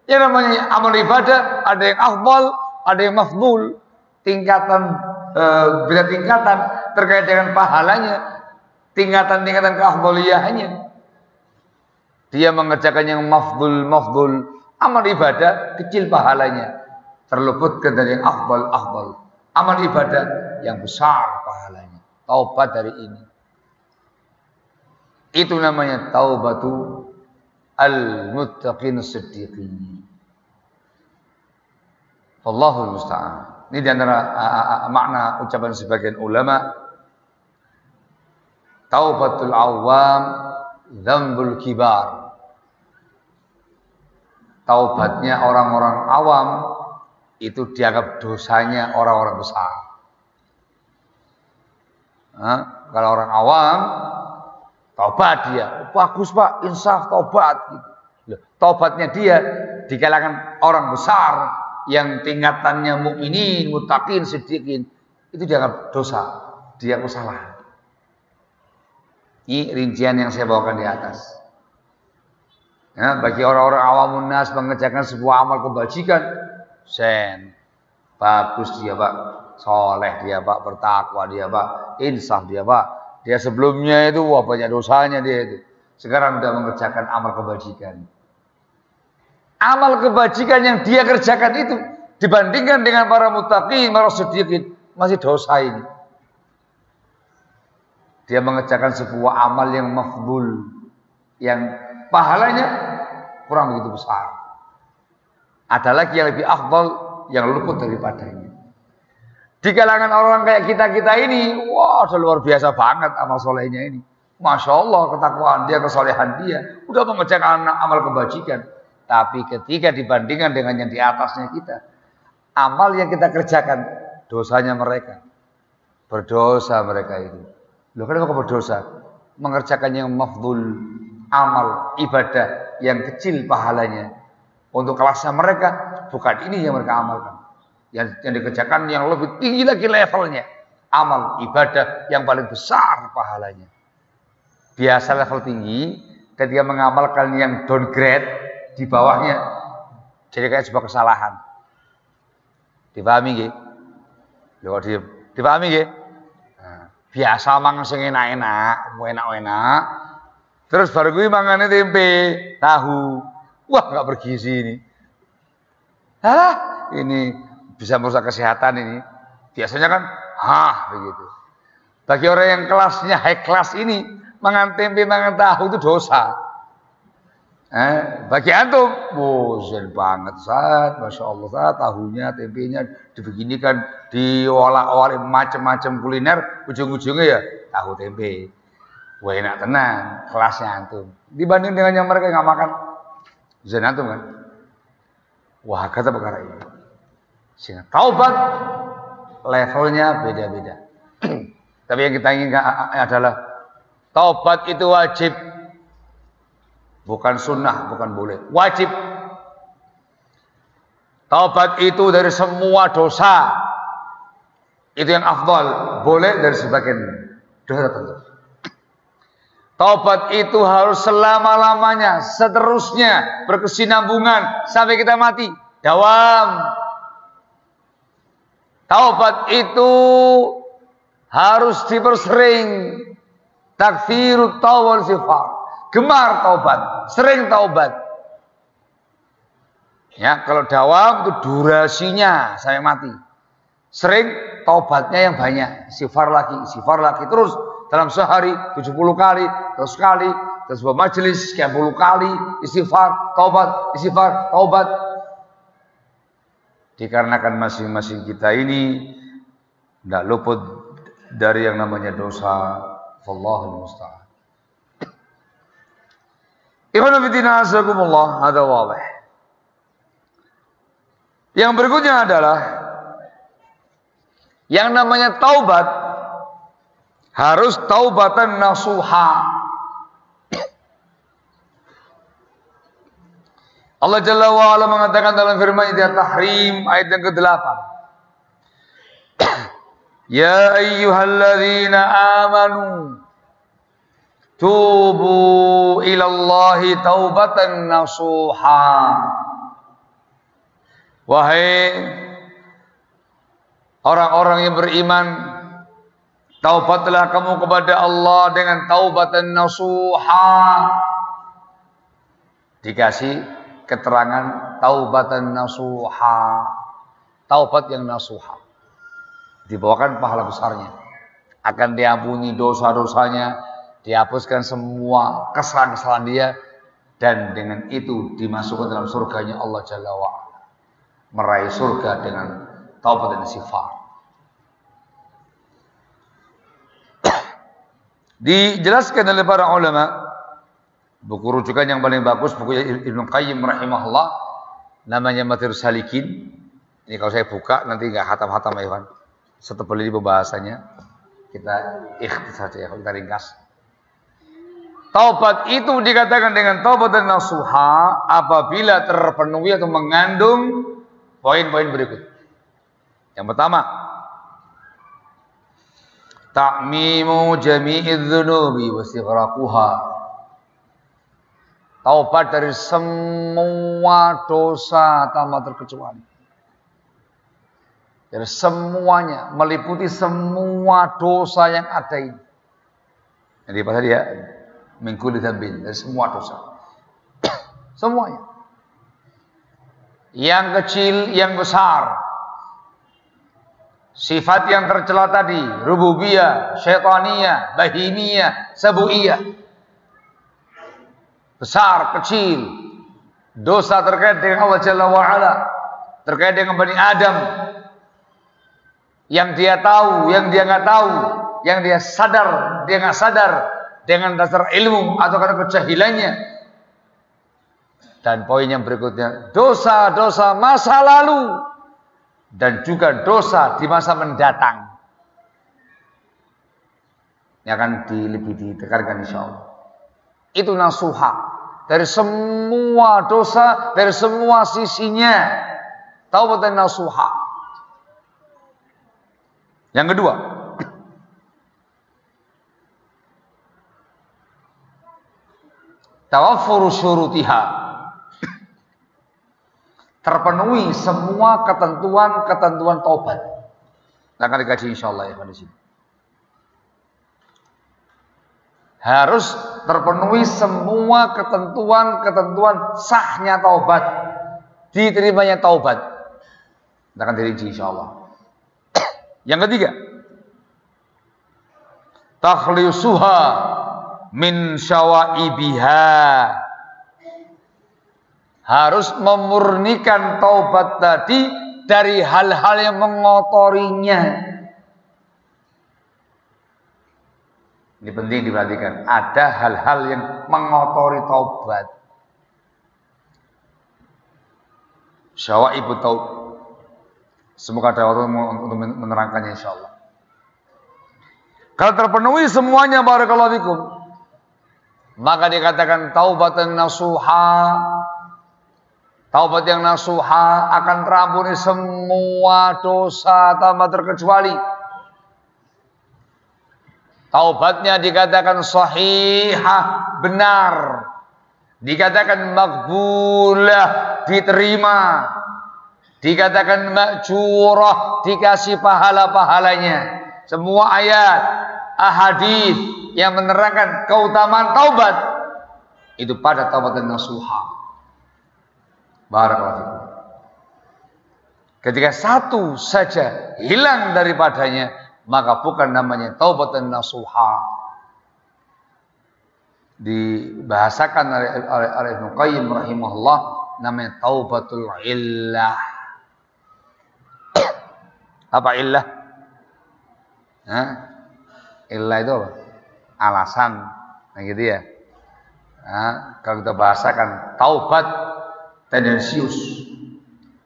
Yang namanya amal ibadah ada yang afdal, ada yang mafdul, tingkatan e, beda tingkatan terkait dengan pahalanya, tingkatan-tingkatan keafdaliyahannya. Dia mengerjakan yang mafdul mafdul, amal ibadah kecil pahalanya, terluputkan dari yang afdal afdal. Amal ibadah yang besar pahalanya. Taubat dari ini. Itu namanya taubatu al-muttaqin siddiqin. Wallahu musta'an. Ini di antara makna ucapan sebagian ulama. Taubatul awam dzambul kibar. Taubatnya orang-orang awam itu dianggap dosanya orang-orang besar. Nah, kalau orang awam Taubat dia. Bagus Pak, insaf taubat gitu. Taubatnya dia di kalangan orang besar yang tingkatannya mukminin, mutakin, sedikit itu dianggap dosa, dia kesalahan. Ini rincian yang saya bawakan di atas. Ya, bagi orang-orang awamun nas mengerjakan sebuah amal kebajikan, sen, bagus dia pak, soleh dia pak, bertakwa dia pak, insaf dia pak. Dia sebelumnya itu wah banyak dosanya dia itu. Sekarang sudah mengerjakan amal kebajikan. Amal kebajikan yang dia kerjakan itu dibandingkan dengan para mutaqin, para sedikit masih dosa ini. Dia mengerjakan sebuah amal yang mafdul yang pahalanya kurang begitu besar. Ada lagi yang lebih afdal yang luput daripadanya. Di kalangan orang kayak kita-kita ini, wah wow, luar biasa banget amal solehnya ini. Masya Allah ketakwaan dia, kesolehan dia. Udah mengerjakan amal kebajikan. Tapi ketika dibandingkan dengan yang di atasnya kita, amal yang kita kerjakan, dosanya mereka. Berdosa mereka itu. Loh kenapa kok berdosa? Mengerjakan yang mafdul, amal, ibadah yang kecil pahalanya. Untuk kelasnya mereka, bukan ini yang mereka amalkan. Yang, yang dikerjakan yang lebih tinggi lagi levelnya. Amal, ibadah yang paling besar pahalanya. Biasa level tinggi, ketika mengamalkan yang downgrade, di bawahnya jadi kayak sebuah kesalahan. Dipahami nggih? Lho di dipahami nggih? Nah, biasa mangan sing enak-enak, enak-enak. Terus baru gue mangane tempe, tahu. Wah, nggak bergizi ini. Hah? Ini bisa merusak kesehatan ini. Biasanya kan, hah begitu. Bagi orang yang kelasnya high class ini, mangan tempe, mangan tahu itu dosa. Eh, bagi antum, bosan banget saat, masya Allah saat tahunya, tempenya dibeginikan, diolah-olah macam-macam kuliner, ujung-ujungnya ya tahu tempe. Wah enak tenang, kelasnya antum. Dibanding dengan yang mereka nggak makan, zan antum kan? Wah kata perkara ini. Sehingga taubat levelnya beda-beda. [CLEARS THROAT] Tapi yang kita inginkan adalah taubat itu wajib Bukan sunnah, bukan boleh. Wajib. Taubat itu dari semua dosa. Itu yang afdal. Boleh dari sebagian dosa tertentu. Taubat itu harus selama-lamanya, seterusnya, berkesinambungan sampai kita mati. Dawam. Taubat itu harus dipersering. Takfirut tawal sifat gemar taubat, sering taubat. Ya, kalau dawam itu durasinya saya mati. Sering taubatnya yang banyak, sifar lagi, sifar lagi terus dalam sehari 70 kali, terus kali, terus majelis sekian puluh kali, istighfar, taubat, istighfar, taubat. Dikarenakan masing-masing kita ini tidak luput dari yang namanya dosa. Wallahu musta'an. Ikhwan fillah azakumullah, ada wadih. Yang berikutnya adalah yang namanya taubat harus taubatan nasuha. Allah Jalla wa ala mengatakan dalam firman Dia Tahrim ayat yang ke-8. [CLEARS THROAT] ya ayyuhalladzina amanu Tubu ilallahi taubatan nasuha. Wahai orang-orang yang beriman, taubatlah kamu kepada Allah dengan taubatan nasuha. Dikasih keterangan taubatan nasuha. Taubat yang nasuha. Dibawakan pahala besarnya. Akan diampuni dosa-dosanya dihapuskan semua kesalahan-kesalahan dia dan dengan itu dimasukkan dalam surganya Allah Jalla wa'ala meraih surga dengan taubat dan sifat dijelaskan oleh para ulama buku rujukan yang paling bagus buku Ibnu Qayyim rahimahullah. Namanya Matir Salikin. Ini kalau saya buka nanti nggak hatam-hatam ya Iwan setebal ini pembahasannya. Kita ikhtisar saja kita ringkas. Taubat itu dikatakan dengan taubat dan nasuha apabila terpenuhi atau mengandung poin-poin berikut. Yang pertama, ta'mimu jami'idz dzunubi wa Taubat dari semua dosa tanpa terkecuali. Dari semuanya, meliputi semua dosa yang ada ini. Jadi apa tadi ya? Mingkuli bin dari semua dosa. [CLEARS THROAT] Semuanya. Yang kecil, yang besar. Sifat yang tercela tadi, rububiyah, syaitaniyah, bahimiyah, sabuiyah. Besar, kecil. Dosa terkait dengan Allah Jalla wa'ala. Terkait dengan Bani Adam. Yang dia tahu, yang dia nggak tahu. Yang dia sadar, dia nggak sadar dengan dasar ilmu atau karena kejahilannya. Dan poin yang berikutnya, dosa-dosa masa lalu dan juga dosa di masa mendatang. Yang akan lebih ditekankan insya Allah. Itu nasuha dari semua dosa, dari semua sisinya. Taubat dan nasuha. Yang kedua, tawaffur syurutiha terpenuhi semua ketentuan-ketentuan taubat. Akan dikaji insyaallah ya di sini. Harus terpenuhi semua ketentuan-ketentuan sahnya taubat, diterimanya taubat. Akan dirinci insyaallah. [COUGHS] Yang ketiga, takhlisuha min syawaibiha harus memurnikan taubat tadi dari hal-hal yang mengotorinya. Ini penting diperhatikan. Ada hal-hal yang mengotori taubat. Syawa ibu taub. Semoga ada waktu untuk menerangkannya insya Allah. Kalau terpenuhi semuanya barakallahu fikum. Maka dikatakan taubatan nasuha Taubat yang nasuha akan terampuni semua dosa tanpa terkecuali. Taubatnya dikatakan sahihah, benar. Dikatakan makbulah, diterima. Dikatakan makjurah, dikasih pahala-pahalanya. Semua ayat, ahadith yang menerangkan keutamaan taubat itu pada taubat dan nasuha. Barakallahu Ketika satu saja hilang daripadanya, maka bukan namanya taubat dan nasuha. Dibahasakan oleh, oleh, oleh Ibnu rahimahullah namanya taubatul illah. [COUGHS] apa illah? Hah? Itu apa? Alasan. Nah gitu ya. Nah, kalau kita bahasakan taubat tendensius,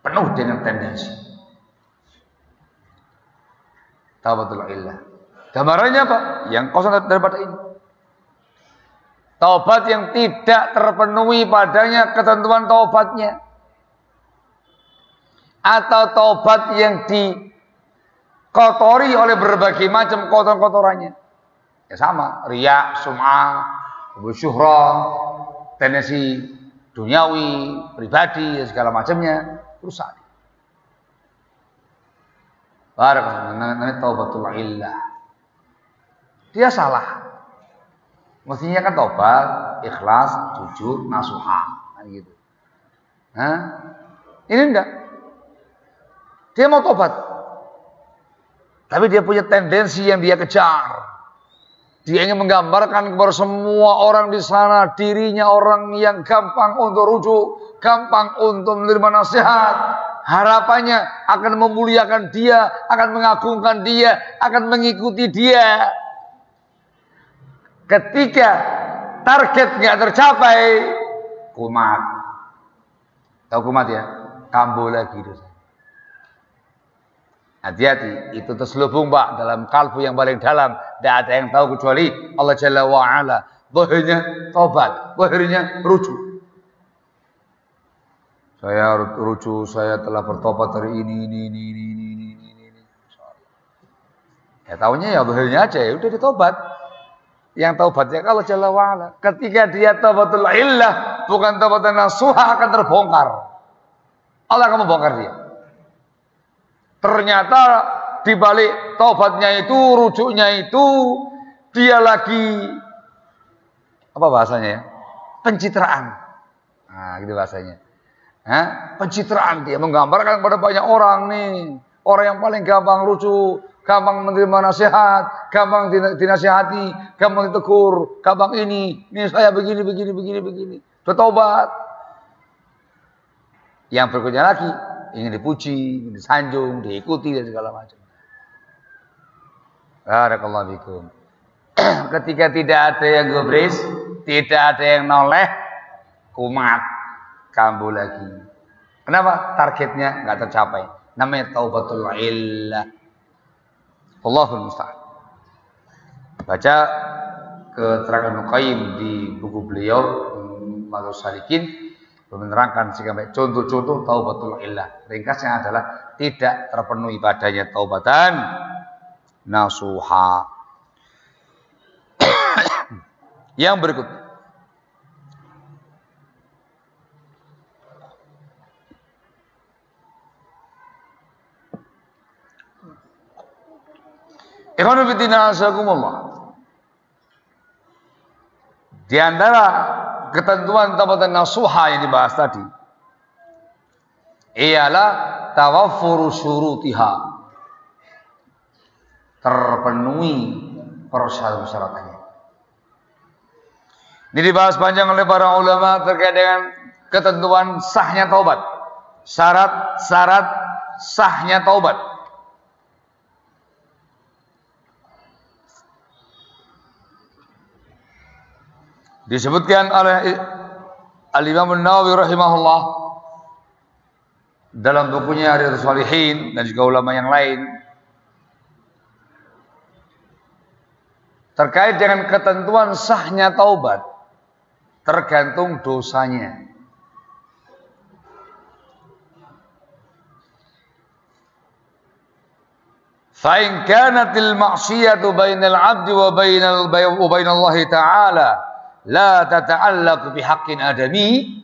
penuh dengan tendensi. Taubatul illah. Gambarannya apa? Yang kosong daripada ini. Taubat yang tidak terpenuhi padanya ketentuan taubatnya. Atau taubat yang dikotori oleh berbagai macam kotoran-kotorannya. Ya sama, riak, sum'ah, syuhrah, tendensi duniawi, pribadi, segala macamnya rusak. Barakallahu namanya taubatul illah. Dia salah. Mestinya kan taubat, ikhlas, jujur, nasuha, kan gitu. Nah, ini enggak. Dia mau tobat. Tapi dia punya tendensi yang dia kejar. Dia ingin menggambarkan kepada semua orang di sana dirinya orang yang gampang untuk rujuk, gampang untuk menerima nasihat. Harapannya akan memuliakan dia, akan mengagungkan dia, akan mengikuti dia. Ketika target nggak tercapai, kumat. Tahu kumat ya? Kambuh lagi dosa. Hati-hati, itu terselubung Pak dalam kalbu yang paling dalam. Tidak ada yang tahu kecuali Allah Jalla wa'ala. Bahirnya tobat, bahirnya rujuk. Saya rujuk, saya telah bertobat dari ini, ini, ini, ini, ini, ini, ini, ini. Ya tahunya ya bahirnya aja ya udah ditobat. Yang taubatnya kalau Jalla wa'ala. Ketika dia taubatul illah, bukan taubat nasuha akan terbongkar. Allah akan membongkar dia. Ternyata di balik taubatnya itu, rujuknya itu, dia lagi apa bahasanya ya? Pencitraan. Nah, gitu bahasanya. Hah? Pencitraan dia menggambarkan kepada banyak orang nih. Orang yang paling gampang rujuk, gampang menerima nasihat, gampang dinasihati, gampang ditegur, gampang ini, ini saya begini, begini, begini, begini. Bertobat. Yang berikutnya lagi, ingin dipuji, ingin disanjung, diikuti dan segala macam. Barakallahu. [CLEARS THROAT] Ketika tidak ada yang gubris, tidak ada yang noleh, kumat, kambuh lagi. Kenapa? Targetnya nggak tercapai. Namanya taubatul illah. Allahul musta'an. Baca keterangan Qayyim di buku beliau Malu Salikin menerangkan sampai contoh-contoh taubatul illah. Ringkasnya adalah tidak terpenuhi padanya taubatan nasuha. [COUGHS] Yang berikut. Ikhwanu fiddina Di antara ketentuan taubatan nasuha yang dibahas tadi ialah tawaffuru syurutiha terpenuhi persyaratan-syaratnya ini dibahas panjang oleh para ulama terkait dengan ketentuan sahnya taubat syarat-syarat sahnya taubat Disebutkan oleh Al-Imam Nawawi rahimahullah dalam bukunya Riyadhus Shalihin dan juga ulama yang lain terkait dengan ketentuan sahnya taubat tergantung dosanya. Fa'in kanatil ma'siyatu bainal 'abdi wa bainal wa bainallahi ta'ala la tata'allaqu bihaqqin adami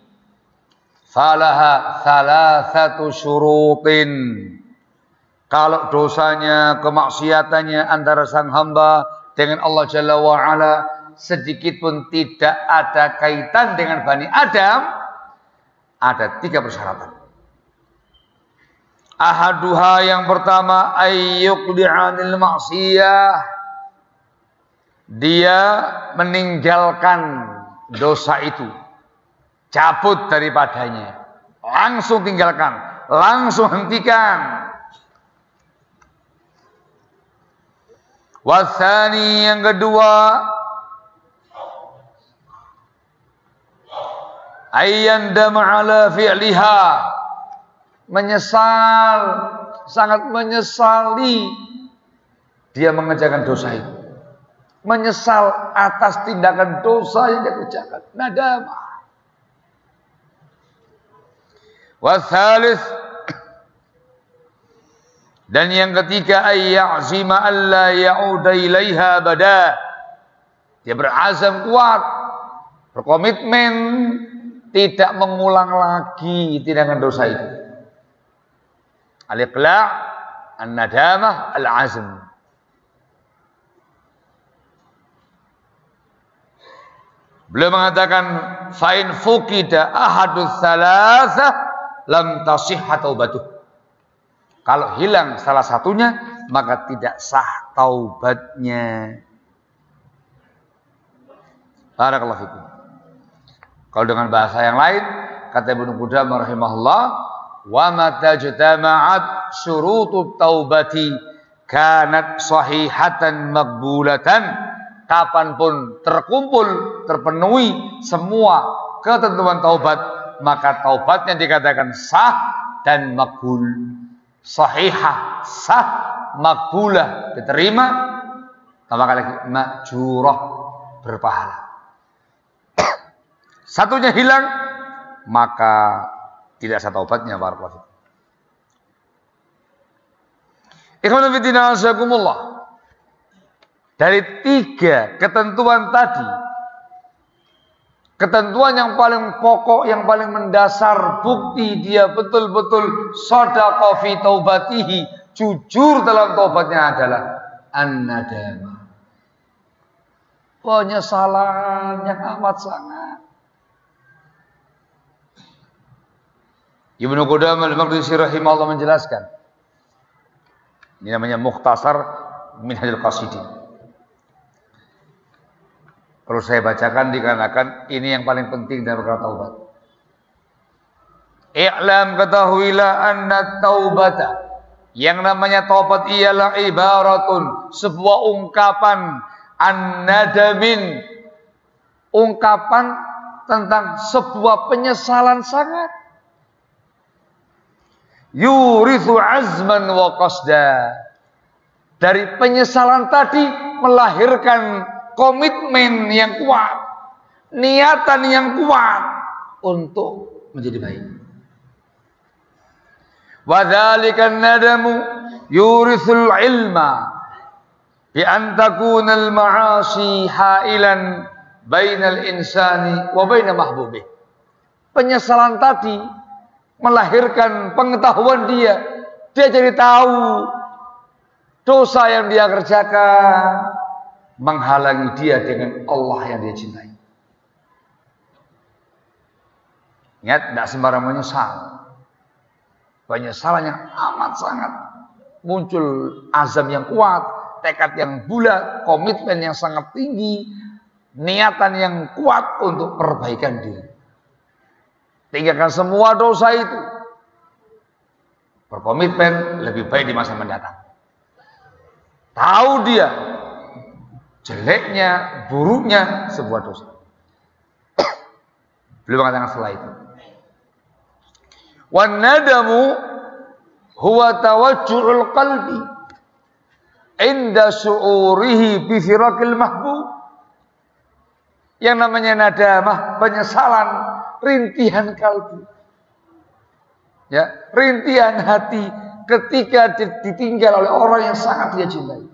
falaha thalathatu syurutin kalau dosanya kemaksiatannya antara sang hamba dengan Allah Jalla wa ala sedikit pun tidak ada kaitan dengan Bani Adam ada tiga persyaratan. Ahaduha yang pertama ayyuqli'anil maksiyah dia meninggalkan dosa itu. Cabut daripadanya. Langsung tinggalkan. Langsung hentikan. Wasani yang kedua. Ayyandama ala fi'liha. Menyesal. Sangat menyesali. Dia mengerjakan dosa itu menyesal atas tindakan dosa yang dia kerjakan. Nadama. Wasalis dan yang ketiga ayyazima alla ya'uda ilaiha bada. Dia berazam kuat, berkomitmen tidak mengulang lagi tindakan dosa itu. Al-iqla' an-nadamah al-azm. Beliau mengatakan fain fukida ahadus salasa lam tasihha taubatuh. Kalau hilang salah satunya maka tidak sah taubatnya. Barakallahu fikum. Kalau dengan bahasa yang lain kata Ibnu Qudamah rahimahullah wa mata jama'at syurutut taubati kanat sahihatan maqbulatan kapan pun terkumpul, terpenuhi semua ketentuan taubat, maka taubatnya dikatakan sah dan makbul. Sahihah, sah, makbulah, diterima, tambahkan lagi majurah berpahala. [COUGHS] satunya hilang, maka tidak satu obatnya barakallahu Ikhwan fillah Dari tiga ketentuan tadi, ketentuan yang paling pokok, yang paling mendasar, bukti dia betul-betul sodaqah fi taubatihi, jujur dalam taubatnya adalah an-nadamah. Penyesalan yang amat sangat. Ibnu Qudamah al-Maqdisi rahimahullah menjelaskan. Ini namanya mukhtasar Minhajul Qasidin. Perlu saya bacakan dikarenakan ini yang paling penting dalam perkara taubat. I'lam ketahuilah anna taubata yang namanya taubat ialah ibaratun sebuah ungkapan an-nadamin ungkapan tentang sebuah penyesalan sangat yurithu azman wa qasda. Dari penyesalan tadi melahirkan komitmen yang kuat, niatan yang kuat untuk menjadi baik. Wadzalika nadamu yurithul ilma bi an takuna al ma'asi hailan bainal insani wa baina mahbubih. Penyesalan tadi melahirkan pengetahuan dia. Dia jadi tahu dosa yang dia kerjakan menghalangi dia dengan Allah yang dia cintai. Ingat, tidak sembarang menyesal. Penyesalan yang amat sangat muncul azam yang kuat, tekad yang bulat, komitmen yang sangat tinggi, niatan yang kuat untuk perbaikan diri. Tinggalkan semua dosa itu. Berkomitmen lebih baik di masa mendatang. Tahu dia jeleknya, buruknya sebuah dosa. Belum mengatakan setelah itu. Wan nadamu huwa tawajjuhul qalbi inda su'urihi bi firakil mahbub. Yang namanya nadamah, penyesalan rintihan kalbu. Ya, rintihan hati ketika ditinggal oleh orang yang sangat dia cintai.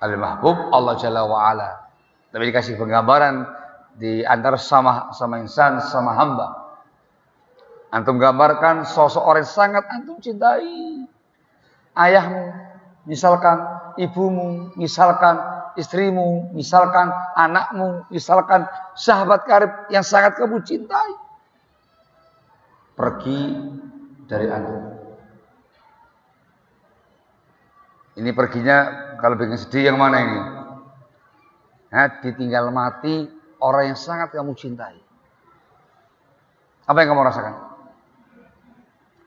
Al-Mahbub Allah Jalla wa ala. Tapi dikasih penggambaran di antara sama sama insan sama hamba. Antum gambarkan sosok orang yang sangat antum cintai. Ayahmu, misalkan ibumu, misalkan istrimu, misalkan anakmu, misalkan sahabat karib yang sangat kamu cintai. Pergi dari Anda. Ini perginya kalau bikin sedih yang mana ini? Nah, ditinggal mati orang yang sangat kamu cintai. Apa yang kamu rasakan?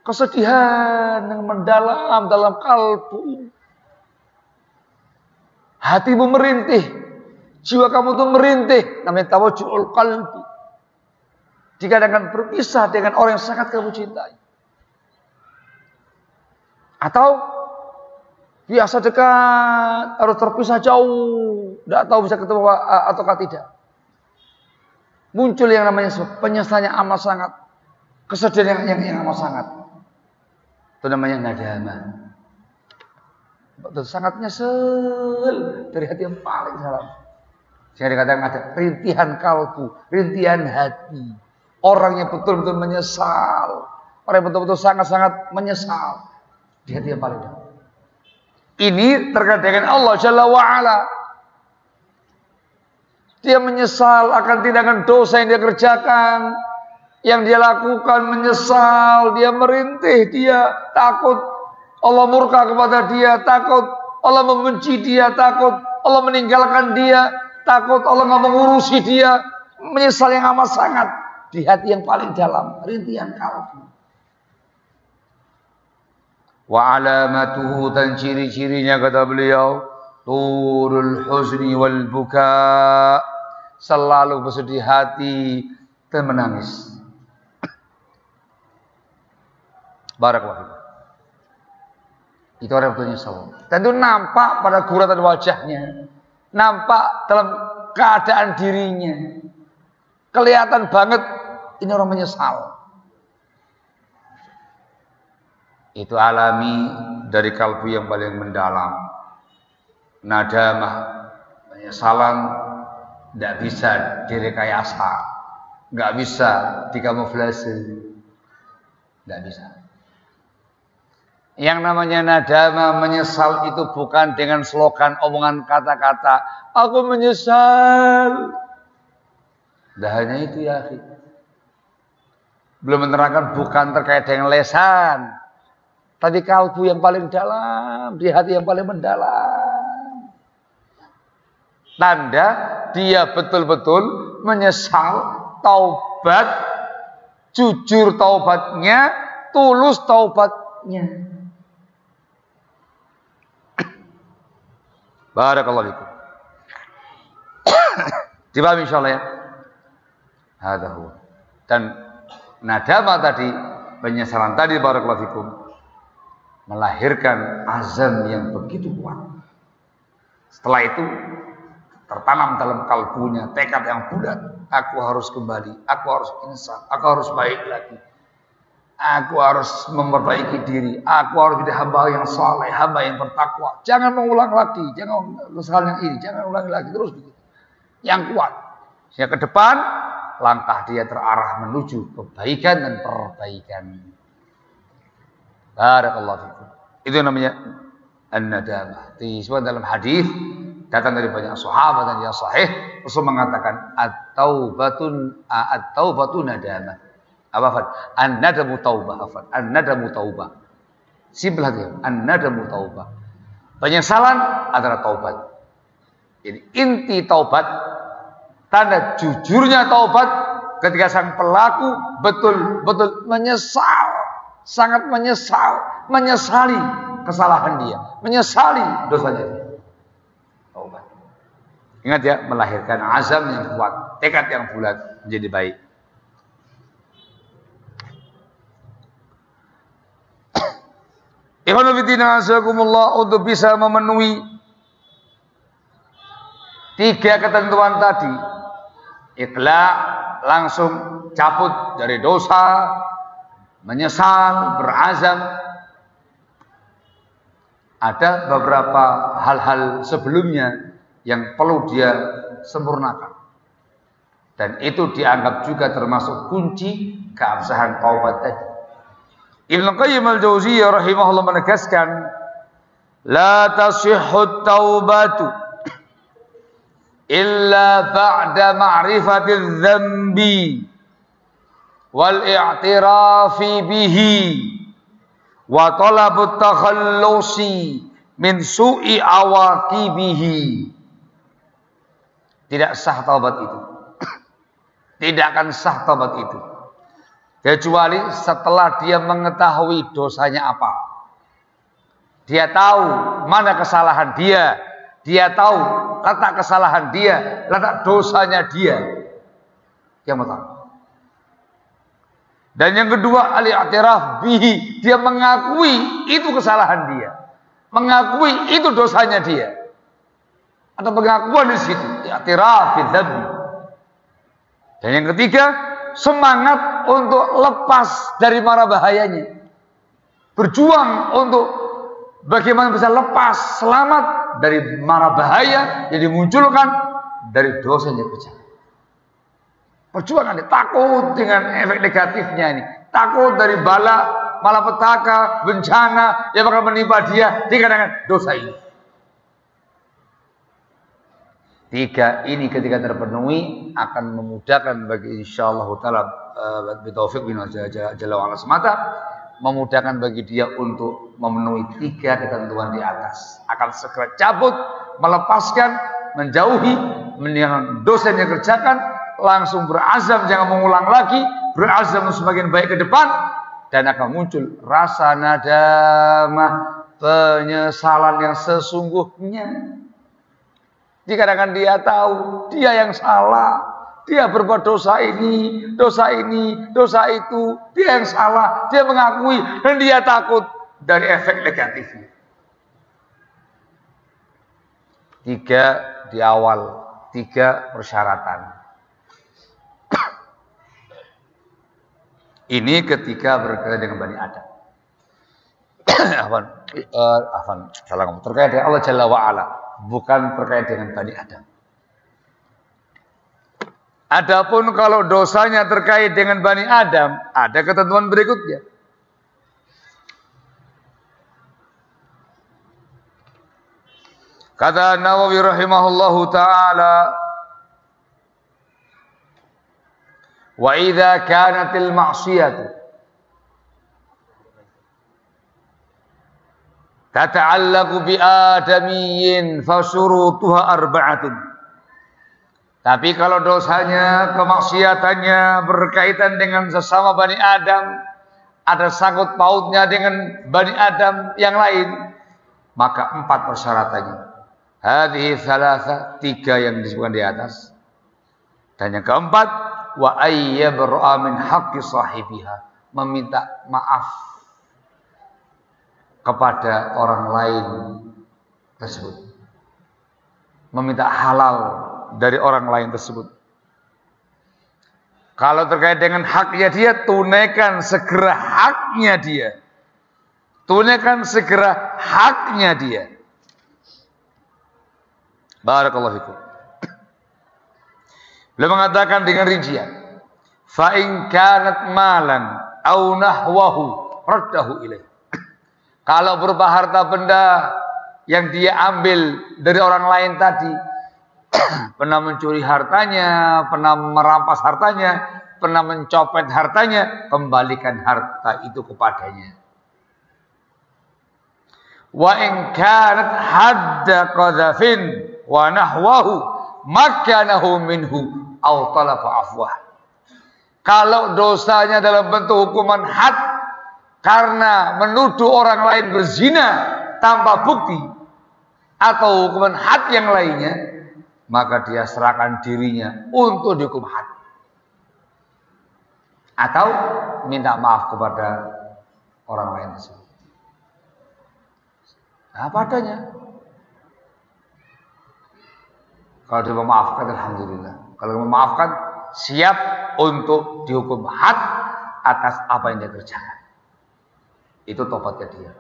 Kesedihan yang mendalam dalam kalbu Hatimu merintih. Jiwa kamu tuh merintih. Namanya tawajjuhul qalbi. Jika dengan berpisah dengan orang yang sangat kamu cintai. Atau biasa dekat, harus terpisah jauh. Tidak tahu bisa ketemu ataukah tidak. Muncul yang namanya penyesalannya amat sangat. Kesedihan yang, yang, yang amat sangat. Itu namanya nadama. Betul, sangat nyesel dari hati yang paling dalam. Sehingga dikatakan ada rintihan kalbu, rintihan hati. Orang yang betul-betul menyesal. Orang yang betul-betul sangat-sangat menyesal. Di hati yang paling dalam. Ini terkait dengan Allah Jalla wa'ala. Dia menyesal akan tindakan dosa yang dia kerjakan. Yang dia lakukan menyesal. Dia merintih, dia takut Allah murka kepada dia, takut. Allah membenci dia, takut. Allah meninggalkan dia, takut. Allah nggak mengurusi dia, menyesal yang amat sangat di hati yang paling dalam, rintihan kalbu. Wa alamatuhu dan ciri-cirinya kata beliau, turul husni wal buka, selalu bersedih hati dan menangis. Barakallahu itu orang betul nyesel. Dan itu nampak pada guratan wajahnya. Nampak dalam keadaan dirinya. Kelihatan banget ini orang menyesal. Itu alami dari kalbu yang paling mendalam. Nadamah, penyesalan tidak bisa direkayasa, nggak bisa dikamuflase, nggak bisa. Yang namanya nadama menyesal itu bukan dengan slogan omongan kata-kata. Aku menyesal. Dah hanya itu ya. Belum menerangkan bukan terkait dengan lesan. Tadi kalbu yang paling dalam, di hati yang paling mendalam. Tanda dia betul-betul menyesal, taubat, jujur taubatnya, tulus taubatnya. [COUGHS] Barakallahu fikum. [COUGHS] Dipahami insyaallah ya. Hadza huwa. Dan nadama tadi, penyesalan tadi barakallahu fikum melahirkan azam yang begitu kuat. Setelah itu tertanam dalam kalbunya tekad yang bulat. Aku harus kembali, aku harus insaf, aku harus baik lagi. Aku harus memperbaiki diri. Aku harus jadi hamba yang saleh, hamba yang bertakwa. Jangan mengulang lagi, jangan kesalahan yang ini, jangan ulangi lagi terus begitu. Yang kuat. Sehingga ke depan langkah dia terarah menuju kebaikan dan perbaikan. Barakallahu fikum. Itu namanya an-nadamah. Disebut dalam hadis datang dari banyak sahabat dan yang sahih Rasul mengatakan at-taubatun at-taubatun nadamah apa Fad? An-nadamu taubah, Afan. An-nadamu taubah. Simpel aja. An-nadamu taubah. Penyesalan adalah taubat. Jadi inti taubat tanda jujurnya taubat ketika sang pelaku betul-betul menyesal, sangat menyesal, menyesali kesalahan dia, menyesali dosanya. Taubat. Ingat ya, melahirkan azam yang kuat, tekad yang bulat menjadi baik. [COUGHS] Ikhwanulidina azakumullah untuk bisa memenuhi tiga ketentuan tadi. Ikhla langsung cabut dari dosa, menyesal, berazam. Ada beberapa hal-hal sebelumnya yang perlu dia sempurnakan. Dan itu dianggap juga termasuk kunci keabsahan taubat tadi. Ibn Qayyim al-Jauziyah rahimahullah menegaskan la tasihhu taubatu illa ba'da ma'rifati dzambi wal i'tirafi bihi wa talabu takhallusi min su'i awaqibihi tidak sah taubat itu [COUGHS] tidak akan sah taubat itu Kecuali setelah dia mengetahui dosanya apa. Dia tahu mana kesalahan dia. Dia tahu letak kesalahan dia, letak dosanya dia. Yang pertama. Dan yang kedua, al-i'tiraf bihi. Dia mengakui itu kesalahan dia. Mengakui itu dosanya dia. Ada pengakuan di situ. I'tiraf bidzambi. Dan yang ketiga, semangat untuk lepas dari mara bahayanya. Berjuang untuk bagaimana bisa lepas, selamat dari mara bahaya yang dimunculkan dari dosanya kerja. Perjuangan ini takut dengan efek negatifnya ini. Takut dari bala, malapetaka, bencana yang akan menimpa dia dikarenakan dosa ini. Tiga ini ketika terpenuhi akan memudahkan bagi insyaallah taala uh, bitaufik bin jalla semata memudahkan bagi dia untuk memenuhi tiga ketentuan di atas. Akan segera cabut, melepaskan, menjauhi, meninggalkan dosa yang dikerjakan, langsung berazam jangan mengulang lagi, berazam semakin baik ke depan dan akan muncul rasa nadamah, penyesalan yang sesungguhnya. Dikarenakan dia tahu dia yang salah. Dia berbuat dosa ini, dosa ini, dosa itu. Dia yang salah. Dia mengakui dan dia takut dari efek negatifnya. Tiga di awal tiga persyaratan. Ini ketika berkaitan dengan Bani Adam. [COUGHS] Afan, uh, afan, salah ngomong. Terkait dengan Allah Jalla wa'ala. Bukan terkait dengan Bani Adam. Adapun kalau dosanya terkait dengan Bani Adam, ada ketentuan berikutnya. Kata Nawawi rahimahullahu taala Wa idza kanatil ma'siyatu tata'allaqu bi adamiyyin fasurutuha arba'atun. Tapi kalau dosanya, kemaksiatannya berkaitan dengan sesama Bani Adam, ada sangkut pautnya dengan Bani Adam yang lain, maka empat persyaratannya. Hadhihi thalatha, tiga yang disebutkan di atas. Dan yang keempat, wa ayyabra min haqqi sahibiha. Meminta maaf kepada orang lain tersebut. Meminta halal dari orang lain tersebut. Kalau terkait dengan haknya dia tunaikan segera haknya dia. Tunaikan segera haknya dia. Barakallahu fikum Beliau mengatakan dengan rincian, fa in kanat malan au nahwahu raddahu ilaih. Kalau berupa harta benda yang dia ambil dari orang lain tadi, [CLEARS THROAT] pernah mencuri hartanya, pernah merampas hartanya, pernah mencopet hartanya, kembalikan harta itu kepadanya. Wa in kanat hadda qadhafin wa nahwahu makanahu minhu au talafa afwah. Kalau dosanya dalam bentuk hukuman had karena menuduh orang lain berzina tanpa bukti atau hukuman had yang lainnya, maka dia serahkan dirinya untuk dihukum had. Atau minta maaf kepada orang lain tersebut. Apa adanya. Kalau dia memaafkan, Alhamdulillah. Kalau memaafkan, siap untuk dihukum had atas apa yang dia kerjakan. Itu tobatnya dia.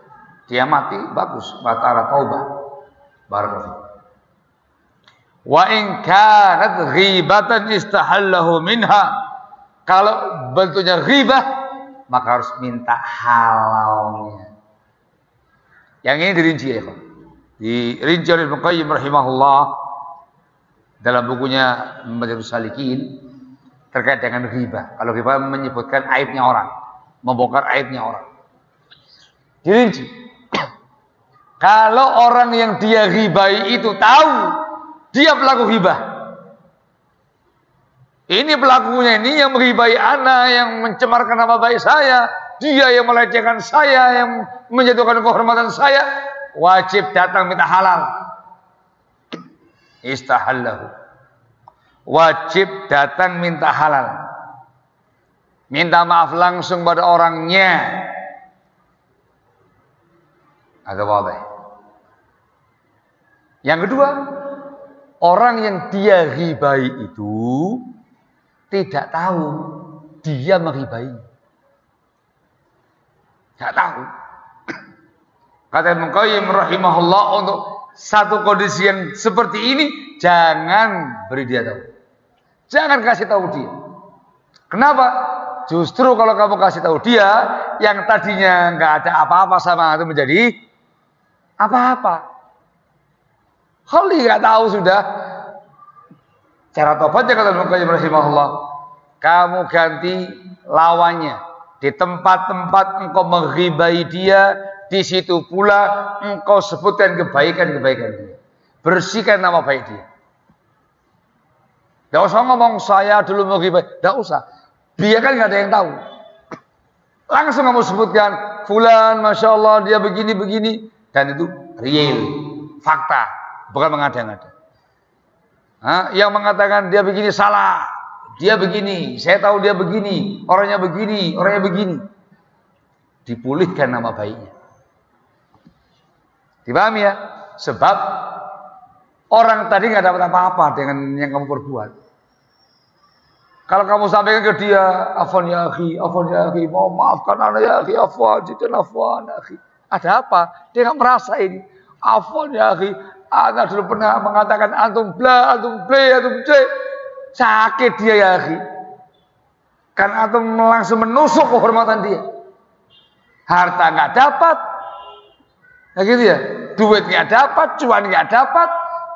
Dia mati, bagus. Batara taubah. Barakallahu. Wa in kanat ghibatan istahallahu minha. Kalau bentuknya ghibah, maka harus minta halalnya. Yang ini dirinci ya, Dirinci oleh Ibnu Qayyim rahimahullah dalam bukunya Majelis Salikin terkait dengan riba. Kalau riba menyebutkan aibnya orang, membongkar aibnya orang. Dirinci. [CLEARS THROAT] Kalau orang yang dia ribai itu tahu dia pelaku riba. Ini pelakunya ini yang meribai anak, yang mencemarkan nama baik saya, dia yang melecehkan saya, yang menjatuhkan kehormatan saya, wajib datang minta halal istahallahu. Wajib datang minta halal. Minta maaf langsung pada orangnya. Ada apa? Yang kedua, orang yang dia ribai itu tidak tahu dia meribai. Tidak tahu. [CLEARS THROAT] Kata Ibnu Qayyim rahimahullah untuk satu kondisi yang seperti ini jangan beri dia tahu. Jangan kasih tahu dia. Kenapa? Justru kalau kamu kasih tahu dia yang tadinya nggak ada apa-apa sama itu menjadi apa-apa. Holly nggak tahu sudah. Cara tobatnya kata rahimahullah. Kamu ganti lawannya. Di tempat-tempat engkau menghibai dia, di situ pula engkau sebutkan kebaikan-kebaikan dia. Bersihkan nama baik dia. Tidak usah ngomong saya dulu mau gibah. Tidak usah. Biarkan nggak ada yang tahu. Langsung kamu sebutkan. Fulan, Masya Allah dia begini-begini. Dan itu real. Fakta. Bukan mengada-ngada. Yang mengatakan dia begini salah. Dia begini. Saya tahu dia begini. Orangnya begini. Orangnya begini. Dipulihkan nama baiknya. Dipahami ya? Sebab Orang tadi nggak dapat apa-apa dengan yang kamu perbuat. Kalau kamu sampaikan ke dia, afwan ya akhi, afwan ya akhi, mau maafkan anak ya akhi, afwan, jidan afwan ya akhi. Ada apa? Dia nggak merasa ini. Afwan ya akhi, anak dulu pernah mengatakan antum bla, antum ble, antum c. Sakit dia ya akhi. Kan antum langsung menusuk kehormatan dia. Harta nggak dapat. Nah gitu ya. Duit nggak dapat, cuan nggak dapat,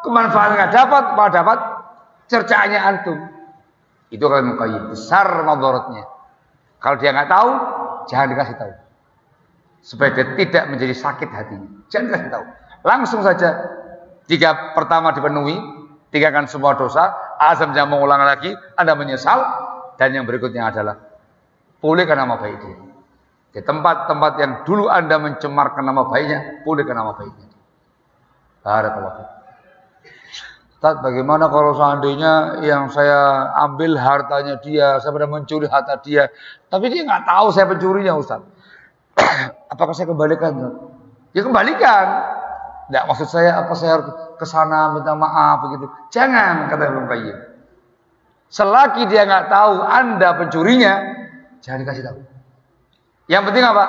kemanfaatan nggak dapat, malah dapat cercaannya antum. Itu kalau mukayyim besar madaratnya. Kalau dia nggak tahu, jangan dikasih tahu. Supaya dia tidak menjadi sakit hatinya. Jangan dikasih tahu. Langsung saja tiga pertama dipenuhi, tiga kan semua dosa, azam jangan mengulang lagi, Anda menyesal, dan yang berikutnya adalah pulihkan nama baik dia. Di tempat-tempat yang dulu Anda mencemarkan nama baiknya, pulihkan nama baiknya. Barakallahu Ustaz, bagaimana kalau seandainya yang saya ambil hartanya dia, saya pernah mencuri harta dia, tapi dia nggak tahu saya pencurinya Ustaz. [CLEARS THROAT] Apakah saya kembalikan? Ya kembalikan. Tidak maksud saya apa saya harus ke sana minta maaf begitu. Jangan kata Ibnu Qayyim. Selagi dia nggak tahu Anda pencurinya, jangan dikasih tahu. Yang penting apa?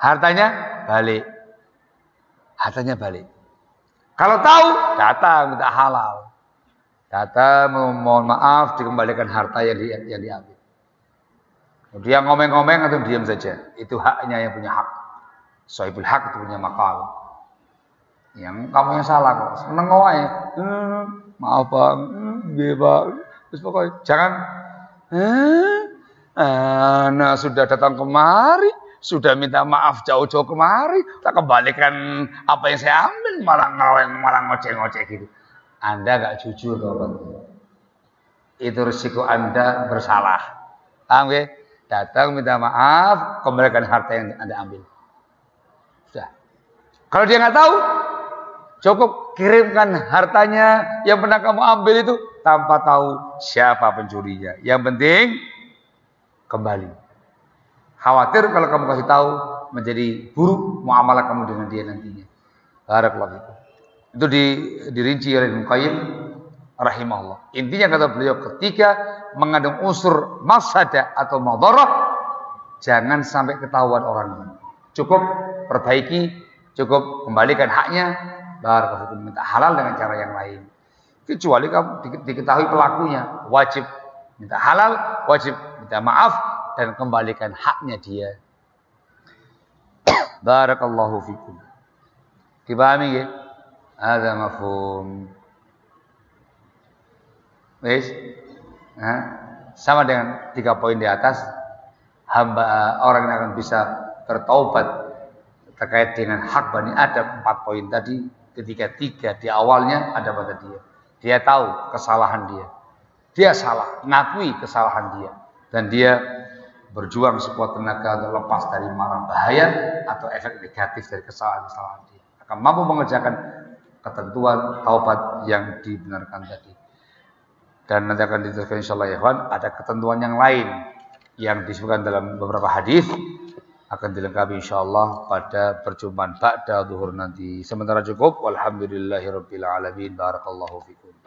Hartanya balik. Hartanya balik. Kalau tahu, datang minta halal. Datang mohon maaf dikembalikan harta yang, di, yang diambil. Dia ngomeng-ngomeng atau diam saja. Itu haknya yang punya hak. Sohibul hak itu punya makal. Yang kamu yang salah kok. Seneng wae. Hmm, maaf bang, hmm, bang. Terus pokoknya jangan. Eh, anak sudah datang kemari, sudah minta maaf jauh-jauh kemari, tak kembalikan apa yang saya ambil malah ngelaweng malah ngoceh-ngoceh gitu. Anda gak jujur kawan. Itu risiko Anda bersalah. Paham ya? Datang minta maaf, kembalikan harta yang Anda ambil. Sudah. Kalau dia nggak tahu, cukup kirimkan hartanya yang pernah kamu ambil itu tanpa tahu siapa pencurinya. Yang penting kembali. Khawatir kalau kamu kasih tahu menjadi buruk muamalah kamu dengan dia nantinya. Barakallahu itu. Itu di, dirinci oleh Muqayyim rahimahullah. Intinya kata beliau ketika mengandung unsur masada atau madharah jangan sampai ketahuan orang. Cukup perbaiki, cukup kembalikan haknya, barakallahu minta halal dengan cara yang lain. Kecuali kamu diketahui pelakunya, wajib minta halal, wajib minta maaf, dan kembalikan haknya dia. [COUGHS] Barakallahu fikum. Dipahami ya? Ada mafhum. Wis? Nah, sama dengan tiga poin di atas, hamba orang yang akan bisa bertaubat terkait dengan hak bani Adam empat poin tadi ketika tiga di awalnya ada pada dia. Dia tahu kesalahan dia. Dia salah, ngakui kesalahan dia dan dia berjuang sekuat tenaga untuk lepas dari marah bahaya atau efek negatif dari kesalahan-kesalahan dia. Akan mampu mengerjakan ketentuan taubat yang dibenarkan tadi. Dan nanti akan diteruskan insyaAllah ya kawan, ada ketentuan yang lain yang disebutkan dalam beberapa hadis akan dilengkapi insyaallah pada perjumpaan ba'da zuhur nanti. Sementara cukup. Walhamdulillahirabbil alamin. Barakallahu fikum.